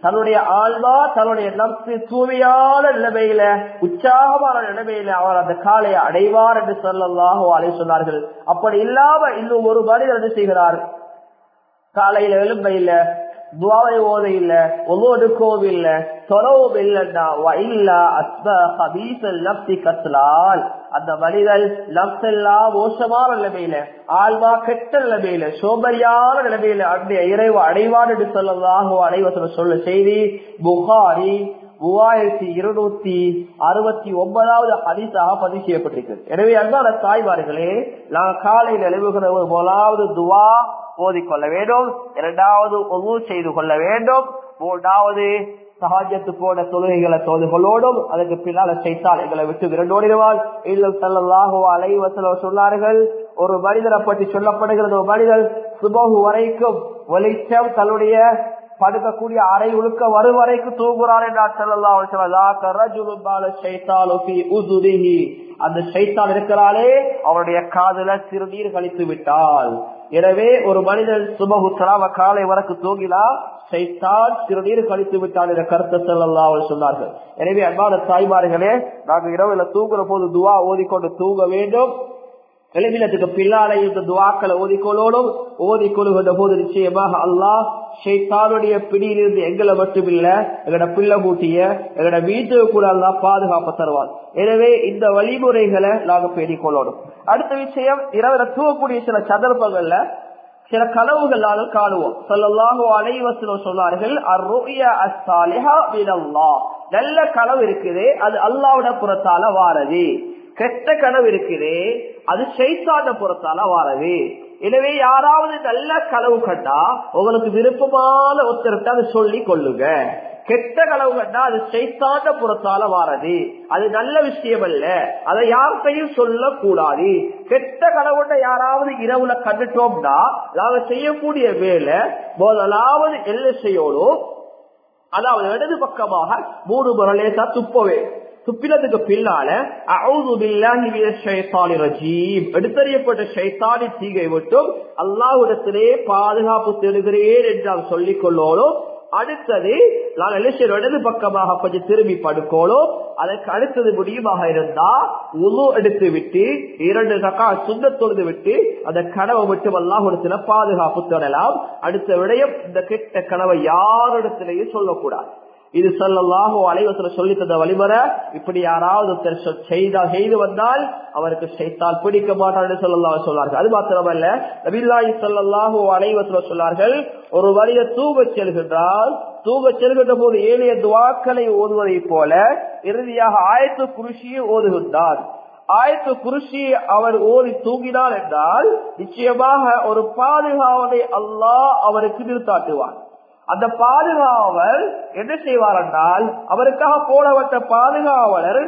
தன்னுடைய ஆழ்வா தன்னுடைய நம்சு தூய்மையான நிலைமையில உற்சாகமான நிலைமையில அவர் அந்த காலையை அடைவார் என்று சொல்லலாக சொன்னார்கள். அப்படி இல்லாம இன்னும் ஒரு மனிதர் என்ன செய்கிறார்? காலையில எலும்ப இல்ல துவாவை ஓத இல்ல ஒவ்வொரு கோவில் தொலைவும் இல்லைன்னா இல்ல அஸ்ப ஹபீசல் நப்தி கத்தலால் அந்த மனிதன் நப்செல்லாம் மோசமான நிலைமையில ஆழ்வா கெட்ட நிலைமையில சோபரியான நிலைமையில அன்றைய இறைவு அடைவான் என்று சொல்லலாக சொல்ல செய்தி புகாரி மூவாயிரத்தி இருநூத்தி அறுபத்தி ஒன்பதாவது ஹதீஸாக பதிவு செய்யப்பட்டிருக்கிறது எனவே அன்றாட தாய்மார்களே நான் காலையில் எழுவுகிற முதலாவது துவா ஓதிக்கொள்ள வேண்டும். இரண்டாவது ஒவ்வொரு செய்து கொள்ள வேண்டும். மூன்றாவது சகாஜத்து போன தொழுகைகளை தோது கொள்ளோடும். அதற்கு பின்னால் செய்தால் எங்களை விட்டு விரண்டோடிடுவாள் இல்லம் செல்லலாகோ அலைவசல சொன்னார்கள் ஒரு மனிதனை பற்றி சொல்லப்படுகிறது. ஒரு மனிதன் சுபகு வரைக்கும் வெளிச்சம் தன்னுடைய படுக்கக்கூடிய அறை உழுக்க வரும் வரைக்கும் தூங்குறார் என்றார் அந்த சைத்தான் இருக்கிறாளே அவருடைய காதல சிறுநீர் கழித்து விட்டால் எனவே ஒரு மனிதன் சுபகுத்தலாம காலை வரைக்கும் தூங்கினா சைத்தான் சிறுநீர் கழித்து விட்டால் என்ற கருத்தை செல்லலாம் அவர் சொன்னார்கள். எனவே அன்பான தாய்மார்களே நாங்கள் இரவுல தூங்குற போது துவா ஓதிக்கொண்டு தூங்க வேண்டும். எழுதினத்துக்கு பின்னாலே இந்த துவாக்களை ஓதிக்கொள்ளோடும் ஓதிக்கொள்ளுகின்ற போது நிச்சயமாக அல்லாஹ் ஷைத்தானுடைய பிடியிலிருந்து எங்களை மட்டுமில்ல எங்களோட பிள்ளை கூட்டிய எங்களோட வீட்டுக்கு கூட எல்லாம் பாதுகாப்பு தருவார் எனவே இந்த வழிமுறைகளை நாங்கள் பேடிக்கொள்ளணும் அடுத்த விஷயம் இரவுல தூங்கக்கூடிய சில சந்தர்ப்பங்கள்ல சில கனவுகள் நாங்கள் காணுவோம். சொல்லலாக அனைவசனம் சொன்னார்கள் நல்ல கனவு இருக்குது அது அல்லாவோட புறத்தால வாரது. கெட்ட கனவு இருக்குது அது சைத்தான புறத்தால வாரது எனவே யாராவது நல்ல கனவு கண்டா உங்களுக்கு விருப்பமான ஒருத்தருக்கு அதை சொல்லி கொள்ளுங்க. கெட்ட கனவு கண்டா அது சைத்தாண்ட புறத்தால வாரது அது நல்ல விஷயம் அல்ல. அதை யார்கிட்டையும் சொல்லக்கூடாது. கெட்ட கனவுண்ட யாராவது இரவுல கண்டுட்டோம்னா நாங்க செய்யக்கூடிய வேலை முதலாவது எல்லை செய்யணும்? அதாவது இடது பக்கமாக மூணு முறையே தான் துப்பவே துப்பினதுக்கு பின்னால எடுத்தறியப்பட்ட ஷைத்தானி தீகை விட்டும் அல்லாஹுடத்திலே பாதுகாப்பு தேடுகிறேன் என்று நான் சொல்லிக் கொள்ளோனும் அடுத்தது நான் எலிஷன் இடது பக்கமாக கொஞ்சம் திரும்பி படுக்கோளோ அதற்கு அடுத்தது முடியுமாக இருந்தா உழு எடுத்து விட்டு இரண்டு ரக்கா சுந்த தொழுது விட்டு அந்த கனவை விட்டு அல்லாஹிடத்துல பாதுகாப்பு தேடலாம். அடுத்த விடயம் இந்த கெட்ட கனவை யாரிடத்திலேயும் சொல்லக்கூடாது. இது சொல்லலாக அலைவசல சொல்லி தந்த இப்படி யாராவது செய்தா செய்து வந்தால் அவருக்கு செய்தால் பிடிக்க மாட்டார் சொல்லலாம் சொன்னார்கள். அது மாத்திரமல்ல நபில்லாஹி சொல்லலாக அலைவசல சொன்னார்கள் ஒரு வரிய தூங்க செல்கின்றால் தூங்க செல்கின்ற போது ஏழைய துவாக்களை ஓதுவதை போல இறுதியாக ஆயத்து குருஷியை ஓதுகின்றார். ஆயத்து குருஷி அவர் ஓதி தூங்கினார் என்றால் நிச்சயமாக ஒரு பாதுகாவலை அல்லாஹ் அவருக்கு நிறுத்தாட்டுவார் அந்த பாதுகாவலர் என்ன செய்வார் என்றால் அவருக்காக போடப்பட்ட பாதுகாவலர்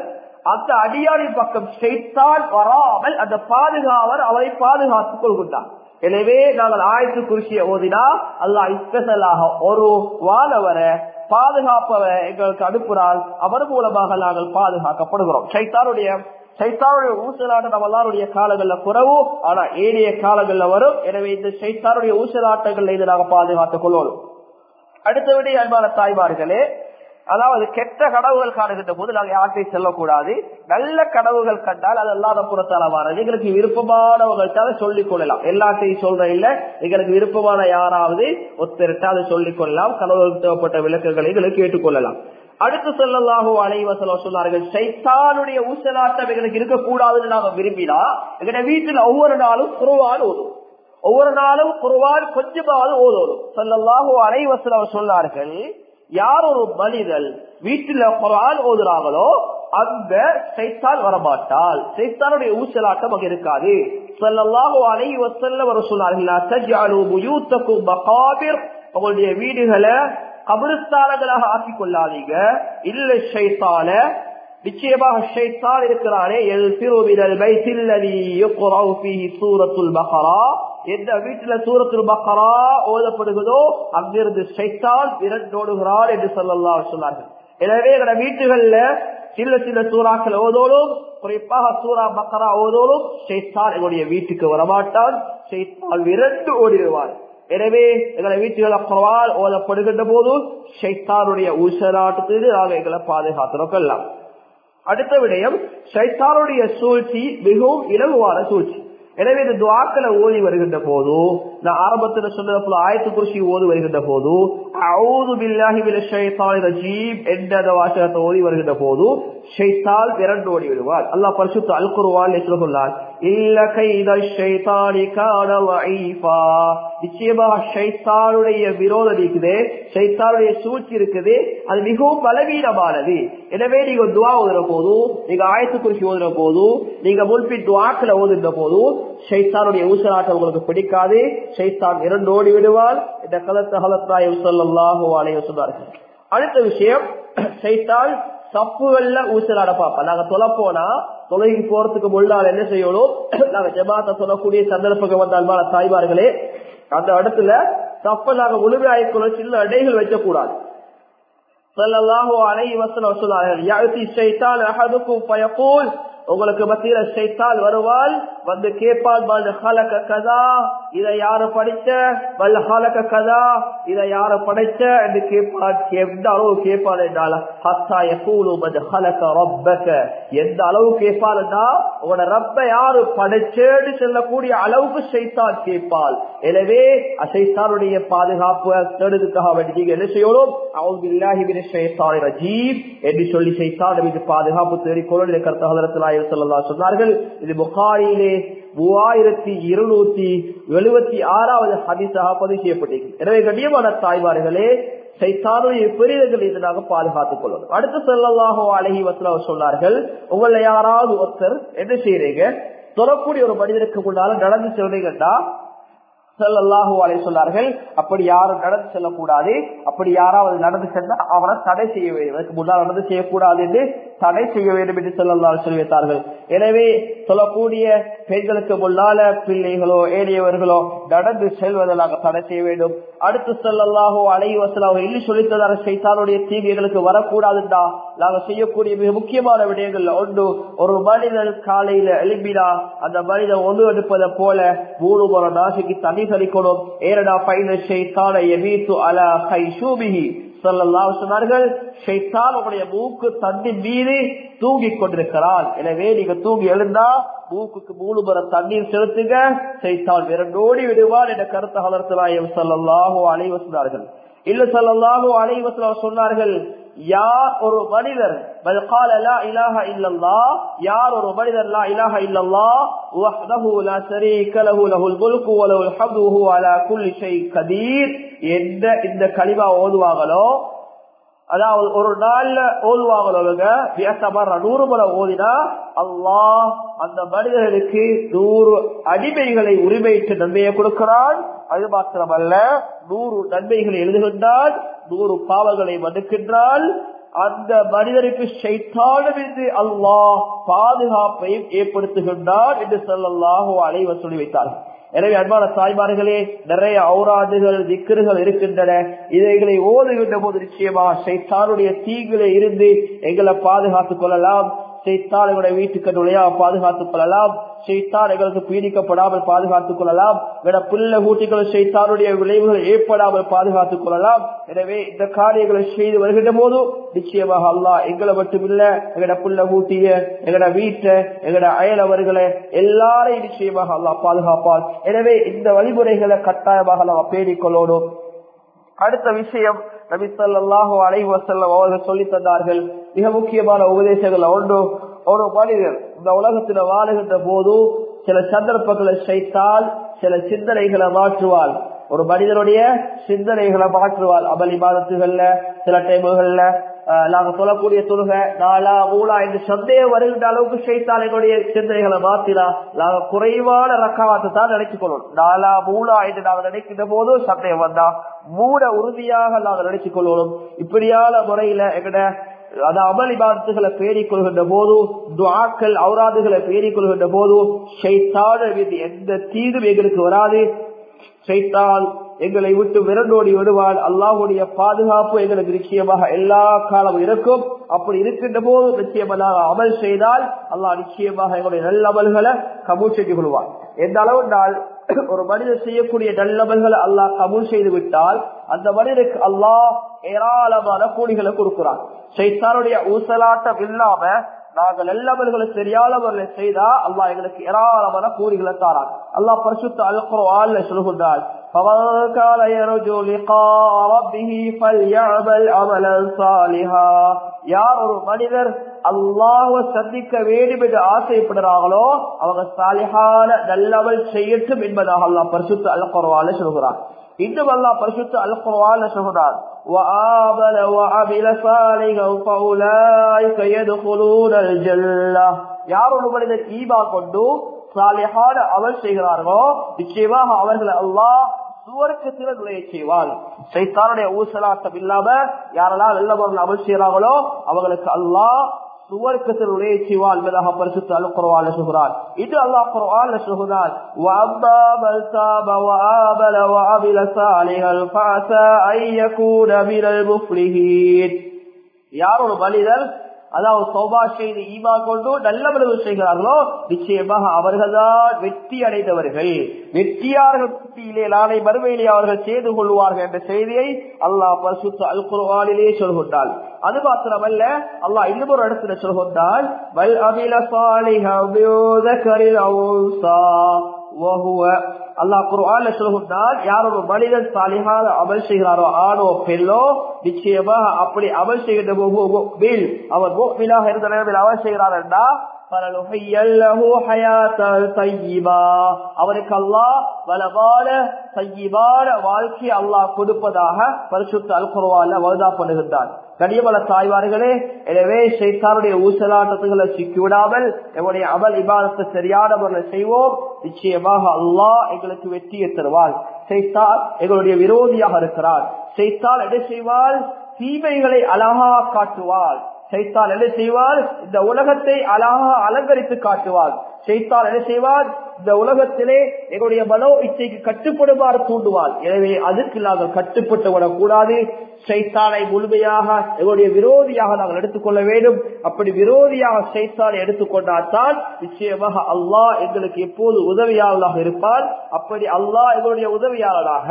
அந்த அடியாரின் பக்கம் செய்தால் வராமல் அந்த பாதுகாவலர் அவரை பாதுகாத்துக் கொள்கின்றார். எனவே நாங்கள் ஆயத்து குறிச்சிய ஓதினா அல்லா இஸ்பெஷலாக ஒரு வானவரை பாதுகாப்பவரை எங்களுக்கு அனுப்புகிறால் அவர் மூலமாக நாங்கள் பாதுகாக்கப்படுகிறோம். சைத்தாருடைய சைத்தாருடைய ஊசலாட்டம் நம்ம எல்லாருடைய காலங்கள்ல குறவு ஆனா ஏனைய காலங்கள்ல வரும். எனவே இந்த சைத்தாருடைய ஊசலாட்டங்கள்ல இதை நாங்கள் பாதுகாத்துக் கொள்ளணும். அடுத்தபடி அன்பான தாய்மார்களே அதாவது கெட்ட கடவுள் காணுகின்ற போது நாங்கள் யார்கிட்டையும் செல்லக்கூடாது. நல்ல கனவுகள் கண்டால் அது அல்லாத புறத்தால வாரது. எங்களுக்கு விருப்பமானவர்கள்ட்ட சொல்லிக் கொள்ளலாம். எல்லாத்தையும் சொல்ற இல்ல எங்களுக்கு விருப்பமான யாராவது ஒருத்தருட்ட அதை சொல்லிக் கொள்ளலாம். கனவுகளுக்கு தேவைப்பட்ட விளக்குகளை எங்களுக்கு கேட்டுக்கொள்ளலாம் அடுத்து சொல்லலாகோ அலைவசலம் சொன்னார்கள் சைத்தானுடைய ஊசலாட்டம் எங்களுக்கு இருக்கக்கூடாதுன்னு நாங்கள் விரும்பினா எங்களுடைய வீட்டில் ஒவ்வொரு நாளும் குருவான் ஓதும் ஒவ்வொரு நாளும் குருவான் கொஞ்சமாவது ஓதோடும் சொல்லலாகோ அவர் சொன்னார்கள் யார் ஒரு மனிதன் வீட்டுல குரான் ஓதுறாங்களோ அந்த சைத்தான் வரமாட்டால் சைத்தானுடைய ஊசலாட்டம் அங்க இருக்காது. சொல்லலாகோ அலை அவர் சொன்னார்கள் உங்களுடைய வீடுகளை கபிரஸ்தானங்களாக ஆக்கிக் கொள்ளாதீங்க. இல்லை சைத்தான நிச்சயமாக ஷைத்தான் இருக்கிறானே. சூரத்துல் பஹரா எந்த வீட்டுல சூரத்துல் பக்கரா ஓதப்படுகிறதோ அங்கிருந்து ஷைத்தான் விரண்டோடுகிறார் என்று சொல்லலாம் சொன்னார்கள். எனவே எங்களோட வீட்டுகள்ல சில சில சூறாக்கள் ஓதோடும் குறிப்பாக சூரா பக்கரா ஓதோடும் ஷைத்தான் எங்களுடைய வீட்டுக்கு வரமாட்டான் ஷைத்தான் விரண்டு ஓடிடுவார். எனவே எங்களை வீட்டுகளை குறவால் ஓதப்படுகின்ற போது ஷைத்தானுடைய உசராட்டத்திலிருந்து நாங்கள் எங்களை பாதுகாத்துறோம் அடுத்த விடயம் ஷைத்தானுடைய சூழ்ச்சி மிகவும் இலகுவான சூழ்ச்சி. எனவே இந்த துவாக்களை ஓதி வருகின்ற போது நான் ஆரம்பத்துல சொன்னது போல ஆயத்து குறிச்சி ஓதி வருகின்ற போது அவுது பில்லாஹி மின ஷைத்தான் ரஜீம் என்ற அந்த வாசகத்தை ஓதி வருகின்ற போது ஷைத்தால் விரண்டு ஓடி விடுவார். அல்லாஹ் பரிசுத்த அல் என்று சொல்லார் இல்ல கைத ஷைத்தானி நிச்சயமாக ஷைத்தானுடைய விரோதம் இருக்குது ஷைத்தானுடைய சூழ்ச்சி இருக்குது அது மிகவும் பலவீனமானது. எனவே நீங்க துவா ஓதுற போதும் நீங்க ஆயத்து குறிச்சி ஓதுற போதும் நீங்க முன்பின் துவாக்களை ஓதுகிற போதும் ஷைத்தானுடைய ஊசலாட்டம் உங்களுக்கு பிடிக்காது. ஷைத்தான் இரண்டு ஓடி விடுவார். இந்த கலத்த ஹலத்தாயம் சொல்லல்லாஹோ அலைய சொன்னார்கள் அடுத்த விஷயம் ஷைத்தான் தப்புகள்ல ஊசல் பார்ப்போம் நாங்க தொலை போனா தொலைக்கு போறதுக்கு முன்னால் என்ன செய்யணும்? நாங்க ஜமாத்த சொல்லக்கூடிய சந்தர்ப்பங்கள் வந்தால் அன்பான தாய்மார்களே அந்த இடத்துல தப்ப நாங்க முழுமையாயிக்கொள்ள சின்ன அடைகள் வைக்கக்கூடாது. உங்களுக்கு மத்தியில வருவாள் வந்து கேட்பாள் கதா. இதை யாரு படிச்ச வல்ஹாலக கதா. இதை யாரு படைச்ச என்று கேட்பாள் எந்த அளவு கேட்பாள் என்றால் ஹத்தா யகூலு மது ஹலக ரப்பக. எந்த அளவு கேட்பாள் என்றால் உங்களோட ரப்ப யாரு படைச்சேன்னு சொல்லக்கூடிய அளவுக்கு சைத்தான் கேட்பாள். எனவே அசைத்தாருடைய பாதுகாப்பு தேடுதுக்காக வேண்டி நீங்க என்ன செய்யணும்? அவங்க இல்லாஹி சைத்தான் ரஜீப் என்று சொல்லி சைத்தான் மீது பாதுகாப்பு தேடிக்கொள்ள கருத்தகலத்தில் சொன்னார்கள். இது புகாரியிலே மூவாயிரத்தி இருநூத்தி எழுபத்தி ஆறாவது ஹதீஸாக பதிவு செய்யப்பட்டிருக்கு எனவே கண்ணியமான தாய்மார்களே சைத்தானுடைய பெரியவர்கள் இதனாக பாதுகாத்துக் கொள்ளணும் அடுத்து செல்லலாக அழகி வசல சொன்னார்கள் உங்களை யாராவது ஒருத்தர் என்ன செய்யறீங்க தொடரக்கூடிய ஒரு மனிதனுக்கு முன்னால நடந்து செல்றீங்கன்னா செல்லல்லாஹோ அலை சொன்னார்கள் அப்படி யாரும் நடந்து செல்லக்கூடாது. அப்படி யாராவது நடந்து சென்றா அவனை தடை செய்ய வேண்டும் முன்னால் நடந்து செய்யக்கூடாது என்று தடை செய்ய வேண்டும் என்று சொல்லலாம் சொல்லிவிட்டார்கள் எனவே சொல்லக்கூடிய பெண்களுக்கு முன்னால பிள்ளைகளோ ஏழையவர்களோ நடந்து செல்வதை நாங்கள் தடை செய்ய வேண்டும். அடுத்து செல்லல்லாஹோ அலைஹி வசலாஹோ எள்ளி சொல்லித்ததார சைத்தானுடைய தீங்கு எங்களுக்கு வரக்கூடாதுண்டா? நாங்கள் செய்யக்கூடிய மிக முக்கியமான விடயங்கள் ஒன்று ஒரு மனிதன் காலையில எழுப்பினா அந்த மனிதன் ஒன்று எடுப்பதை போல மூணு முறை நாசிக்கு தண்ணி கழிக்கணும் ஏரடா பைன சைத்தான எமீத்து அலா கை சூபிகி சொன்னார்கள் ஷைத்தான் உங்களுடைய மூக்கு தண்ணி மீறி தூங்கி கொண்டிருக்கிறாள் எனவே நீங்க தூங்கி எழுந்தா மூக்குக்கு மூணு முறை தண்ணீர் செலுத்துங்க. சைத்தான் விரண்டோடி விடுவான் என்ற கருத்தை வளர்த்தலாயம் சொல்லல்லாஹோ அலைவ சொன்னார்கள் இல்ல சொல்லல்லாஹோ அலைவ சொன்னார்கள் யார் ஒரு மனிதர் யார் ஒரு மனிதர் லா இலாஹ இல்லல்லா வஹ்தஹு லா ஷரீக லஹு லஹுல் முல்கு வ லஹுல் ஹம்து வஹு அலா குல்லி ஷை கதீர். எந்த இந்த கழிவா ஓதுவாங்களோ அதாவது ஒரு நாள்ல ஓதுவாங்களோங்க நூறு முறை ஓதினா அல்லாஹ் அந்த மனிதர்களுக்கு நூறு அடிமைகளை உரிமையிட்டு நன்மையை கொடுக்கிறான். அது மாத்திரமல்ல நூறு நன்மைகளை எழுதுகின்றான் நூறு பாவங்களை மன்னிக்கின்றான். அந்த மனிதருக்கு சைத்தானமின்றி அல்லாஹ் பாதுகாப்பையும் ஏற்படுத்துகின்றான் என்று சொல்லல்லாஹோ அலைவர் சொல்லி வைத்தார்கள் எனவே அன்பான தாய்மார்களே நிறைய ஔராதுகள் திக்கர்கள் இருக்கின்றன. இதைகளை ஓதுகின்ற போது நிச்சயமா சைத்தானுடைய தீங்கிலே இருந்து எங்களை பாதுகாத்துக் கொள்ளலாம். சைத்தானுடைய வீட்டுக்கு நுழையா பாதுகாத்துக் கொள்ளலாம். செய்தான் எங்களுக்கு பீடிக்கப்படாமல் பாதுகாத்துக் கொள்ளலாம். என புல்ல ஊட்டிகள் செய்தானுடைய விளைவுகள் ஏற்படாமல் பாதுகாத்துக் கொள்ளலாம். எனவே இந்த காரியங்களை செய்து வருகின்ற போது நிச்சயமாக அல்லா எங்களை மட்டுமில்ல எங்கட புல்ல ஊட்டிய எங்கட வீட்டை எங்கட அயலவர்களை எல்லாரையும் நிச்சயமாக அல்லா பாதுகாப்பால் எனவே இந்த வழிமுறைகளை கட்டாயமாக நாம் பேணிக்கொள்ளணும் அடுத்த விஷயம் நபி சொல்லாஹோ அலைஹி அவர்கள் சொல்லி தந்தார்கள். மிக முக்கியமான உபதேசங்கள் ஒன்று ஒரு மனிதர் இந்த உலகத்துல வாழுகின்ற போது சில சந்தர்ப்பங்களை செய்தால் சில சிந்தனைகளை மாற்றுவாள். ஒரு மனிதனுடைய சிந்தனைகளை மாற்றுவாள். அமளி மாதத்துகள்ல சில டைமுகள்ல நாங்க சொல்லக்கூடிய தொழுகை நாளா மூலா என்று சந்தேகம் வருகின்ற அளவுக்கு செய்தால் எங்களுடைய சிந்தனைகளை மாத்தினா நாங்க குறைவான ரக்காவாத்தை தான் நினைச்சு கொள்ளணும் நாளா மூலா என்று நாங்க நினைக்கின்ற போது சந்தேகம் வந்தா மூட உறுதியாக நாங்க நினைச்சு கொள்ளணும் இப்படியான முறையில எங்கட அது அமளி பாதத்துகளை கொள்கின்ற போது துவாக்கள் அவுராதுகளை பேணிக் கொள்கின்ற போது ஷைத்தான மீது எந்த தீதும் எங்களுக்கு வராது. சைத்தான் எங்களை விட்டு விரண்டோடி விடுவாள் அல்லாஹுடைய பாதுகாப்பு எங்களுக்கு நிச்சயமாக எல்லா காலமும் இருக்கும். அப்படி இருக்கின்ற போது நிச்சயமாக அமல் செய்தால் அல்லாஹ் நிச்சயமாக எங்களுடைய நல்ல அமல்களை கபூல் செய்து கொள்வார் எந்த அளவு நாள் ஒரு மனிதர் செய்யக்கூடிய நல்லமல்களை அல்லாஹ் கபூல் செய்து விட்டால் அந்த மனிதருக்கு அல்லாஹ் ஏராளமான கூலிகளை கொடுக்கிறான். சைத்தானுடைய ஊசலாட்டம் இல்லாம நாங்கள் எல்லாவர்களும் தெரியாதவர்களை செய்தா அல்லாஹ் எங்களுக்கு ஏராளமான கூலிகளை தாரான். அல்லாஹ் பரிசுத்த அல்குரோ ஆள்ல சொல்கின்றார் யார் ஒரு மனிதர் அல்லாஹ சந்திக்க வேண்டும் என்று ஆசைப்படுறார்களோ அவங்க சாலிஹான நல்லவள் செய்யட்டும் என்பதாக அல்லாஹ் பரிசுத்த அல்குரவால சொல்கிறார் இன்னும் அல்லாஹ் பரிசுத்த அல்குர்ஆன்ல சொல்கிறார் وآمن وعمل صالحا فأولئك يدخلون الجنة யார் ஒரு மனிதர் ஈமா கொண்டு சாலிஹான அமல் செய்கிறார்களோ நிச்சயமாக அவர்கள் அல்லாஹ் சுவர்க்கத்தில நுழைய செய்வான் சைத்தானுடைய ஊசலாட்டம் இல்லாம யாரெல்லாம் நல்லவர்கள் அமல் செய்யறாங்களோ அவங்களுக்கு அல்லாஹ் துவர்க்கத்தினுடைய வாழ்வதாக பரிசுத்த அல் குரவான சொல்கிறார் இது அல்லாஹ் குரவான சொல்கிறார் யார் ஒரு மனிதர் அதாவது சோபா செய்து ஈமா கொண்டு நல்ல செய்கிறார்களோ நிச்சயமாக அவர்கள்தான் வெற்றி அடைந்தவர்கள். வெற்றியார்கள் பட்டியலே நாளை மறுமையிலே அவர்கள் செய்து கொள்வார்கள் என்ற செய்தியை அல்லாஹ் பரிசுத்த அல் குருவானிலே சொல்கின்றால் அது மாத்திரமல்ல அல்லாஹ் இன்னும் ஒரு இடத்துல சொல்கின்றால் வல் அல்லாஹ் குர்ஆன்ல சொல்கின்றால் யார் ஒரு மனிதன் சாலிகால அமல் செய்கிறாரோ ஆணோ பெண்ணோ நிச்சயமாக அப்படி அமல் செய்கின்ற அவர் மோபிலாக இருந்த நிலைமையில் அமல் செய்கிறார் என்றா அவருக்கு அல்லாஹ் வளமான சையிபான வாழ்க்கை அல்லாஹ் கொடுப்பதாக பரிசுத்த அல்குருவால வருதா பண்ணுகின்றார் கனியமல தாய்வார்களே எனவே சைத்தாருடைய ஊசலாட்டத்துகளை சிக்கிவிடாமல் எங்களுடைய அமல் விவாதத்தை சரியான முறையில் செய்வோம் நிச்சயமாக அல்லாஹ் எங்களுக்கு வெற்றியை தருவார் சைத்தால் எங்களுடைய விரோதியாக இருக்கிறார் சைத்தால் என்ன செய்வால் தீமைகளை அழகா காட்டுவாள் சைத்தான் என்ன செய்வார்? இந்த உலகத்தை அழகாக அலங்கரித்து காட்டுவார். செய்தால் என்ன செய்வார்? இந்த உலகத்திலே எங்களுடைய மனோ இச்சைக்கு கட்டுப்படுமாறு தூண்டுவார். எனவே அதுக்கு நாங்கள் கட்டுப்பட்டு விடக்கூடாது. சைத்தானை முழுமையாக எங்களுடைய விரோதியாக நாங்கள் எடுத்துக்கொள்ள வேண்டும். அப்படி விரோதியாக சைத்தானை எடுத்துக்கொண்டால்தான் நிச்சயமாக அல்லாஹ் எங்களுக்கு எப்போது உதவியாளராக இருப்பார். அப்படி அல்லாஹ் எங்களுடைய உதவியாளராக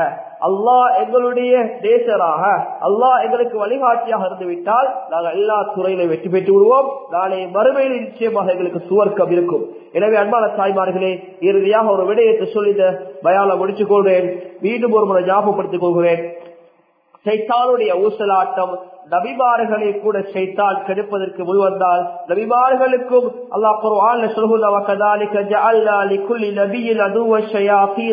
அல்லாஹ் எங்களுடைய தேசராக அல்லாஹ் எங்களுக்கு வழிகாட்டியாக இருந்துவிட்டால் நாங்கள் எல்லா துறையிலும் வெற்றி பெற்று விடுவோம் நாளை மறுமையில் நிச்சயமாக எங்களுக்கு சுவர்க்கம் இருக்கும். எனவே அன்பான தாய்மார்களே இறுதியாக ஒரு விடயத்தை சொல்லி இந்த பயால முடிச்சுக் கொள்வேன் மீண்டும் ஒரு முறை ஞாபகப்படுத்திக் கொள்கிறேன். சைத்தானுடைய ஊசலாட்டம் நபிமார்களை கூட செய்தால் கெடுப்பதற்கு முன்வந்தால் நபிமார்களுக்கும் அல்லாஹ் குர்ஆன்ல சொல்லுகிறார் வகதாலிக ஜஅல்னா லிக்குல்லி நபியின் அதுவ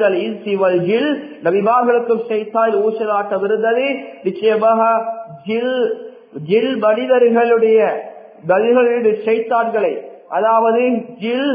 அல் இன்சி வல் ஜில். நபிமார்களுக்கும் செய்தால் ஊசலாட்டம் இருந்தது. நிச்சயமாக ஜில் ஜில் மனிதர்களுடைய மனிதர்களுடைய சைத்தான்களை அதாவது ஜில்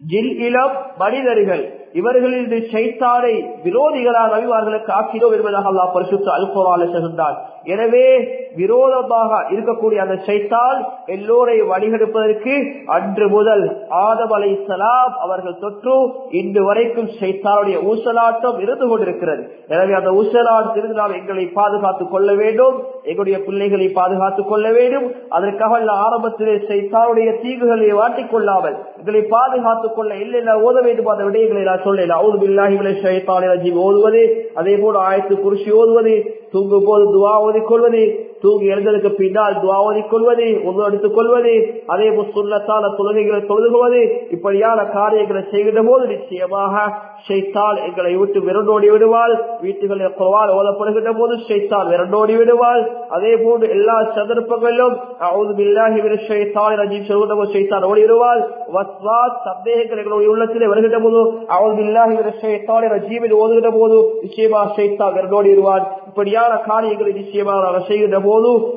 ஜில் இளம் மனிதர்கள் இவர்களின் சைத்தாரை விரோதிகளாக நபிவார்களுக்கு ஆக்கிறோம் என்பதாக அல்லா பரிசுத்த அல்குரால சொல்கின்றார் எனவே விரோதமாக இருக்கக்கூடிய அந்த சைத்தால் எல்லோரை வழிகெடுப்பதற்கு அன்று முதல் ஆதம் அலை சலாம் அவர்கள் தொற்று இன்று வரைக்கும் சைத்தாருடைய ஊசலாட்டம் இருந்து கொண்டிருக்கிறது. எனவே அந்த ஊசலாட்டத்திலிருந்து நாம் எங்களை பாதுகாத்துக் கொள்ள வேண்டும் எங்களுடைய பிள்ளைகளை பாதுகாத்துக் கொள்ள வேண்டும். அதற்காக ஆரம்பத்திலே சைத்தாருடைய தீங்குகளை வாட்டிக் கொள்ளாமல் எங்களை பாதுகாத்துக் கொள்ள இல்லை ஓத வேண்டும் அந்த விடயங்களை நான் சொல்லல அவுது பில்லாஹி ஓதுவது அதே போல ஆயத்து குறிச்சி ஓதுவது தூங்கும் போது துவா ஓதிக்கொள்வது தூங்கி எழுந்ததுக்கு பின்னால் துவாவதி கொள்வது ஒன்று எடுத்துக் கொள்வது அதே போல் சுண்ணத்தான தொழுகைகளை தொழுகுவது இப்படியான காரியங்களை செய்கின்ற போது நிச்சயமாக ஷைத்தான் எங்களை விட்டு விரண்டோடி விடுவாள் வீட்டுகளில் குரவால் ஓதப்படுகின்ற போது ஷைத்தான் விரண்டோடி விடுவாள் அதே போன்று எல்லா சந்தர்ப்பங்களிலும் ஷைத்தான் சந்தேகங்கள் எங்களுடைய உள்ளத்திலே வருகின்ற போது அவள் ரஜீவில் ஓதுகின்ற போது நிச்சயமா ஷைத்தான் விரண்டோடி விடுவான் இப்படியான காரியங்களை நிச்சயமாக செய்கின்ற போது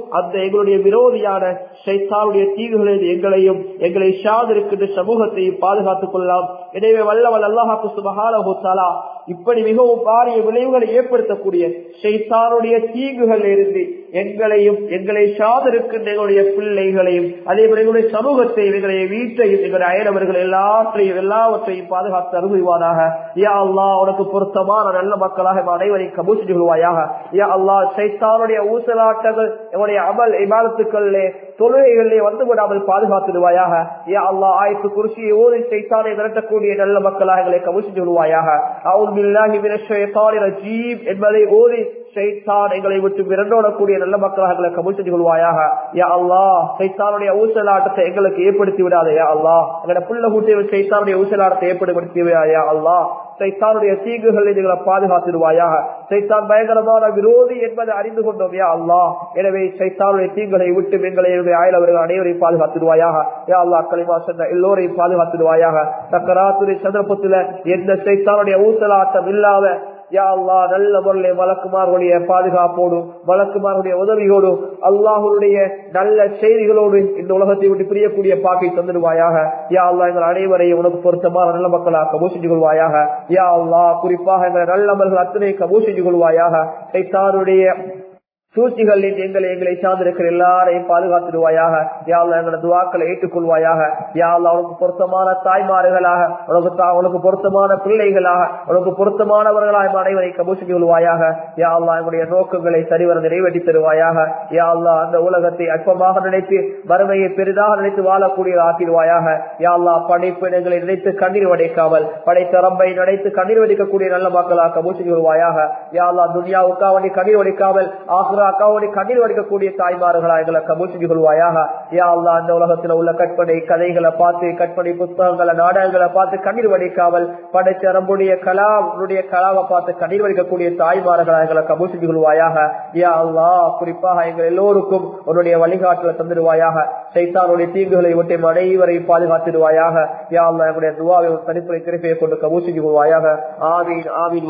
அந்த எங்களுடைய விரோதியான சைத்தானுடைய தீவுகளில் எங்களையும் எங்களை சார்ந்திருக்கின்ற சமூகத்தையும் பாதுகாத்துக் கொள்ளலாம். எனவே வல்லவல் அல்லாஹாக்கு இப்படி மிகவும் பாரிய விளைவுகளை ஏற்படுத்தக்கூடிய சைத்தானுடைய தீங்குகள் இருந்து எங்களையும் எங்களை சார்ந்திருக்கின்ற எங்களுடைய பிள்ளைகளையும் அதே போல எங்களுடைய சமூகத்தையும் எங்களுடைய வீட்டையும் எங்களுடைய அயலவர்கள் எல்லாத்தையும் எல்லாவற்றையும் பாதுகாத்து அருள்வானாக யா அல்லா உனக்கு பொருத்தமான நல்ல மக்களாக அனைவரையும் கபூசி கொள்வாயாக. யா அல்லா சைத்தானுடைய ஊசலாட்டங்கள் எங்களுடைய அமல் இமாலத்துக்களிலே தொழுகைகளிலே வந்து விடாமல் பாதுகாத்துடுவாயாக. யா அல்லா ஆயத்து குறிச்சியை ஓதி சைத்தானை விரட்டக்கூடிய நல்ல மக்களாக எங்களை கபூசி கொள்வாயாக. அவுன் பில்லாஹி மினஷ் ரஜீம் என்பதை ஓதி சைத்தான் எங்களை விட்டு விரண்டோடக்கூடிய நல்ல மக்களாக எங்களை கபூல் செஞ்சு கொள்வாயாக. யா அல்லா சைத்தானுடைய ஊசலாட்டத்தை எங்களுக்கு ஏற்படுத்தி விடாத யா அல்லா எங்களோட புள்ள கூட்டிய சைத்தானுடைய ஊசலாட்டத்தை ஏற்படுத்தி யா அல்லா சைத்தானுடைய தீங்குகளை எங்களை பாதுகாத்திடுவாயாக. சைத்தான் பயங்கரமான விரோதி என்பதை அறிந்து கொண்டோம் யா அல்லா எனவே சைத்தானுடைய தீங்குகளை விட்டு எங்களை ஆயுளவர்கள் அனைவரையும் பாதுகாத்திடுவாயாக. யா அல்லா களிமா சென்ற எல்லோரையும் பாதுகாத்திடுவாயாக. சக்கராத்துறை சந்தர்ப்பத்தில் எந்த சைத்தானுடைய ஊசலாட்டம் இல்லாத யா அல்லா நல்ல முறையிலே வழக்குமார்களுடைய பாதுகாப்போடும் வழக்குமார்களுடைய உதவியோடும் அல்லாஹருடைய நல்ல செய்திகளோடு இந்த உலகத்தை விட்டு பிரியக்கூடிய பாக்கை தந்துடுவாயாக. யா அல்லா எங்கள் அனைவரையும் உனக்கு பொருத்தமான நல்ல மக்களாக கபூ செஞ்சு கொள்வாயாக. யா அல்லா குறிப்பாக எங்களை நல்ல அமல்கள் அத்தனை கபூ செஞ்சு கொள்வாயாக. சைத்தானுடைய சூழ்ச்சிகள் எங்களை எங்களை சார்ந்திருக்கிற எல்லாரையும் பாதுகாத்துடுவாயாக. யாழ்ல எங்களோட துவாக்களை ஏற்றுக்கொள்வாயாக. யாழ்ல உனக்கு பொருத்தமான தாய்மார்களாக உனக்கு உனக்கு பொருத்தமான பிள்ளைகளாக உனக்கு பொருத்தமானவர்களாக அனைவரை கபூசிக்கு கொள்வாயாக. யாழ்லா எங்களுடைய நோக்கங்களை சரிவர நிறைவேற்றி தருவாயாக. யாழ்லா அந்த உலகத்தை அற்பமாக நினைத்து வறுமையை பெரிதாக நினைத்து வாழக்கூடிய ஆக்கிடுவாயாக. யாழ்லா படைப்பினங்களை நினைத்து கண்ணீர் வடைக்காமல் படைத்த ரம்பை நினைத்து கண்ணீர் வடிக்கக்கூடிய நல்ல மக்களாக கபூசிக்கு கொள்வாயாக. யாழ்லா துனியாவுக்காவணி கண்ணீர் வடிக்காமல் ஆக அக்காவோட கண்ணீர் வடிக்கக்கூடிய தாய்மார்களா எங்களை கபூல் செஞ்சு கொள்வாயாக. யா அல்லா அந்த உலகத்துல உள்ள கற்பனை கதைகளை பார்த்து கற்பனை புத்தகங்களை நாடகங்களை பார்த்து கண்ணீர் வடிக்காமல் படைச்ச நம்முடைய கலாவுடைய கலாவை பார்த்து கண்ணீர் வடிக்கக்கூடிய தாய்மார்களா எங்களை கபூல் செஞ்சு கொள்வாயாக. யா அல்லா குறிப்பாக எங்கள் எல்லோருக்கும் உன்னுடைய வழிகாட்டுல தந்துடுவாயாக. சைத்தானுடைய தீங்குகளை ஒட்டி அனைவரை பாதுகாத்திடுவாயாக. யா அல்லா எங்களுடைய துவாவை தனிப்புரை திருப்பியை கொண்டு கபூல் செஞ்சு கொள்வாயாக. ஆமீன் ஆமீன்.